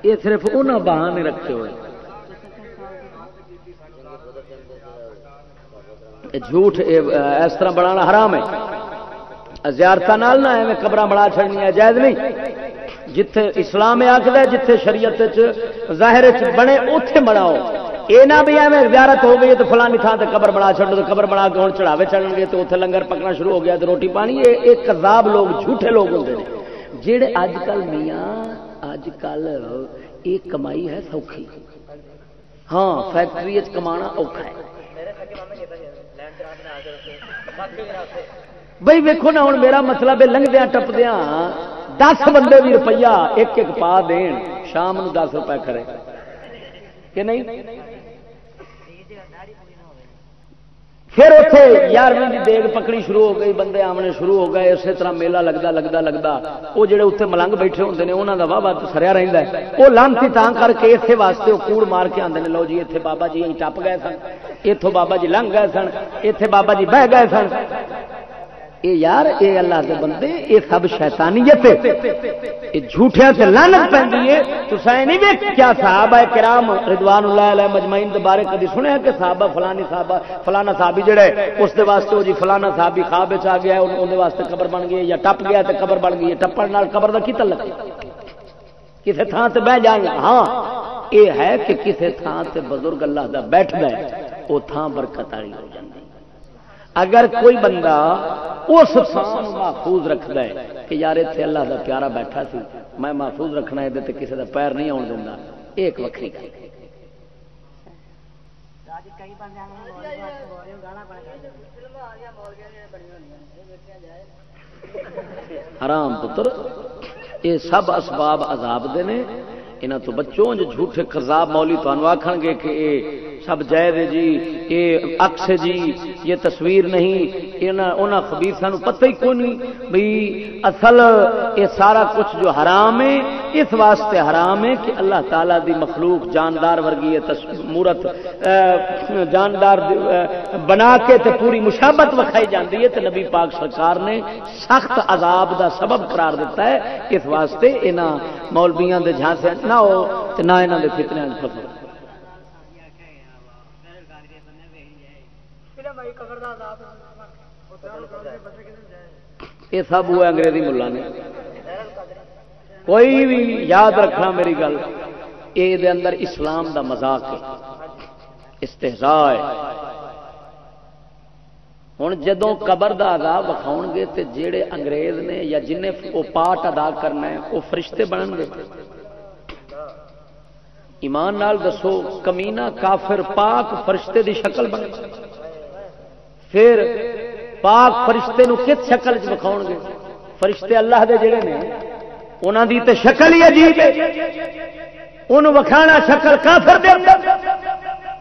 یہ صرف انہیں بہانے رکھے ہوئے۔ جھوٹ اس طرح بنا حرام ہے۔ زیارت نال نہ ایویں قبر بڑا چڑنی جائز نہیں۔ جتھے اسلام آخر جتھے شریعت ظاہر بنے اتے بناؤ۔ یہ نہ بھی ایویں زیارت ہو گئی تو فلانی تھان سے قبر بنا چڑھو تو قبر بنا کے ہوں چڑھاوے چڑھن گے تو اتنے لنگر پکنا شروع ہو گیا تو روٹی پانی۔ یہ کذاب لوگ، جھوٹے لوگ ہوتے ہیں جہے اج کل میاں اج کل یہ کمائی ہے سوکھی۔ ہاں فیکٹری کما اوکھا ہے۔ بھائی ویکو نا ہوں میرا مطلب ہے لنگدیا ٹپدیا دس بندے بھی روپیہ ایک ایک پا دین، شام دس روپے کرے کہ نہیں؟ پھر اتنے یارویں کی دیگ پکڑی شروع ہو گئی، بندے آمنے شروع ہو گئے، اسی طرح میلہ لگتا لگتا لگتا وہ جڑے اتنے ملنگ بیٹھے ہوتے ہیں انہوں کا واہ واہ سریا رہتا ہے۔ وہ لانتی تاں کر کے اسے واسطے وہ کوڑ مار کے آتے ہیں لو جی اتنے بابا جی ٹپ گئے سن اتوں بابا جی لنگ گئے سن اتنے بابا جی بہ گئے سن۔ اے یار، اے اللہ دے بندے، اے سب شیطانیت اے جھوٹیاں تے لعنت پیندی ہے۔ تو سائے نہیں ویکھ کیا صحابہ کرام رضوان اللہ علیہ مجمعین دے بارے کدی سنیا کہ صحابہ فلانی صحابہ، فلانا صحابی جڑا ہے، اس دے واسطے او جی فلانا صحابی خواب وچ آ گیا ہے، اون دے واسطے قبر بن گئی یا ٹپ گیا تے قبر بن گئی ٹپن نال قبر دا کی تعلق کسے تھان تے بیٹھ جائیں ہاں اے ہے کہ کسے تھان تے بزرگ اللہ دا بیٹھدا ہے، او تھان برکت والی ہو جاندی۔ اگر کوئی بندہ اس تھان محفوظ رکھتا ہے کہ یار اتنے اللہ کا پیارا بیٹھا سی، میں محفوظ رکھنا ہے کسی کا پیر نہیں آن دینا ایک وکری حرام پتر، یہ سب اسباب عذاب دے نے۔ یہاں تو بچوں جو جھوٹے خزاب مولی تو آخ گے کہ یہ سب جائز جی یہ اکس جی یہ تصویر نہیں انہوں خبیر سان پتہ ہی کون نہیں؟ بھائی اصل یہ سارا کچھ جو حرام ہے اس واسطے حرام ہے کہ اللہ تعالی دی مخلوق جاندار ورگی مورت جاندار بنا کے تے پوری مشابت وکھائی جاتی ہے تو نبی پاک سرکار نے سخت عذاب دا سبب قرار دیتا ہے اس واسطے یہاں مولبیاں دے جھانسے نہ ہو نہ یہاں کے فتنے فصل یہ سب ہوا انگریزی ملا نے۔ کوئی بھی یاد رکھنا میری گل یہ اندر اسلام دا مزاق ہے استحزا ہے۔ ہوں جدو قبر دا عذاب وکھاؤ گے تو جہے انگریز نے یا جن وہ پاٹ ادا کرنا ہے وہ فرشتے بنن گے۔ ایمان نال دسو کمینا کافر پاک فرشتے دی شکل بنے پھر پاک فرشتے نو کس شکل چ وکھاؤ گے؟ فرشتے اللہ دے جڑے نے انہوں دی تے شکل ہی عجیب ہے۔ انہوں وکھانا شکل کافر دے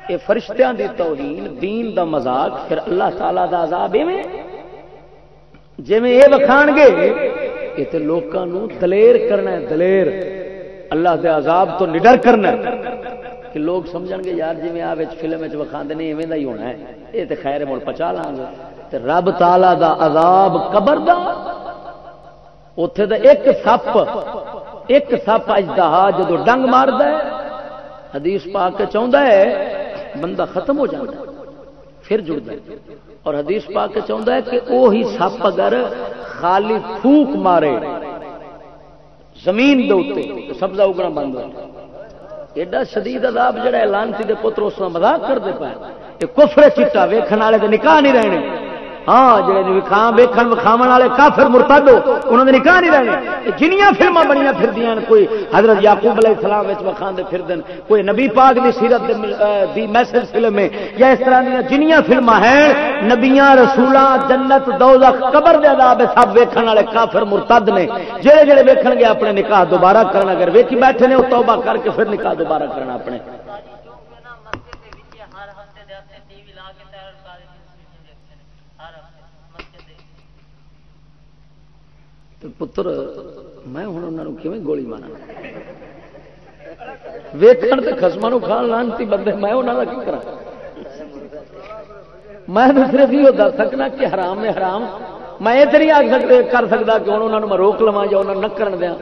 اے فرشتیاں دی توہین، دین دا مذاق، پھر اللہ تعالی دا عذاب ایویں۔ جی میں یہ وکھان گے یہ تے لوکاں نو دلیر کرنا ہے، دلیر۔ اللہ دے عذاب تو نڈر کرنا ہے۔ کہ لوگ سمجھ گے، یار جی آ فلم وکھا نہیں ایویں ہی ہونا ہے۔ یہ تو خیر مڑ پچا لاں گے رب تالا دا عذاب قبر دا۔ اتے دا ایک سپ ایک سپ اجدہ جدو ڈنگ مارد حدیث پا کے چاہتا ہے، بندہ ختم ہو جاتا ہے، پھر جڑ ہے۔ اور حدیث پا کے چاہتا ہے کہ وہی سپ اگر خالی پھوک مارے، زمین دے سبزہ اگنا بند ہو ایڈا شدید عذاب جڑا لانتی دے پتر، اس کا مزاق کرتے پائے کفر چٹا ویکھن والے نکاح نہیں رہنے۔ ہاں جڑے وکھان ویکھن وکھاون والے کافر مرتد انہوں نے نکاح نہیں رہنے۔ جنیاں فلماں بنیاں پھردیاں کوئی حضرت یعقوب علیہ السلام وچ وکھان دے پھردن، کوئی نبی پاک دی سیرت دی میسج فلم ہے، یا اس طرح دی جنیاں فلماں ہیں۔ نبیاں، رسولاں، جنت، دوزخ، قبر دے عذاب سب ویکھن والے کافر مرتد نے۔ جڑے جڑے ویکھن گے، اپنے نکاح دوبارہ کرنا اگر ویکھی بیٹھے نے توبہ کر کے پھر نکاح دوبارہ کرنا اپنے۔ پتر میں ہوں انہوں کیون گولی مارا ویکن تو خسما کھان لانتی بندے میں انہوں کا کی کرا میں صرف یہ دس سکنا کہ حرام میں حرام میں یہ تو نہیں آ سکتے کر سکتا کہ ہوں انہوں میں روک لوا یا انہوں نہ کرن دیا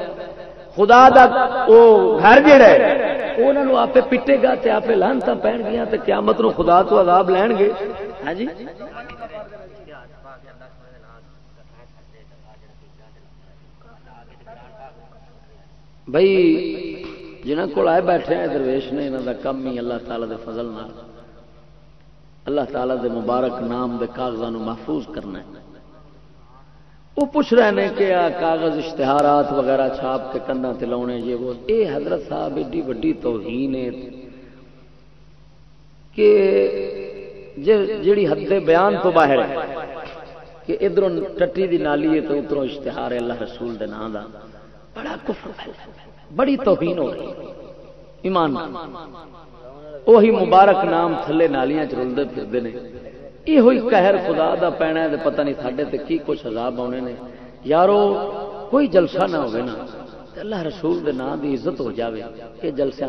خدا دا او گھر جڑا ہے انہوں آپ پٹے گا تے آپ لانتا پہن گیا تے قیامت نو خدا تو عذاب لین گے ہاں جی بھائی جنہ کو آئے بیٹھے ہیں، درویش نے انہوں کا کم ہی اللہ تعالی دے فضل نہ اللہ تعالی دے مبارک نام دے کاغذوں محفوظ کرنا ہے۔ وہ پوچھ رہے ہیں کہ کاغذ اشتہارات وغیرہ چھاپ کے کندھا لاؤنے یہ وہ۔ اے حضرت صاحب، ایڈی وڈی توہین ہے کہ جیڑی حد بیان تو باہر ہے کہ ادھر ٹٹی دی نالی ہے تو ادھر اشتہار ہے اللہ رسول دے نام دا۔ بڑا کفر بڑی توہین ہو رہی ایمان وہی مبارک نام تھلے نالیاں چ رلتے پھرتے ہیں یہ ہوئی قہر خدا دا پینا ہے پتہ نہیں ساڈے تے کی کچھ عذاب آنے نے۔ یارو، کوئی جلسہ نہ ہوگی نا اللہ رسول دے نام دی عزت ہو جاوے۔ یہ جلسے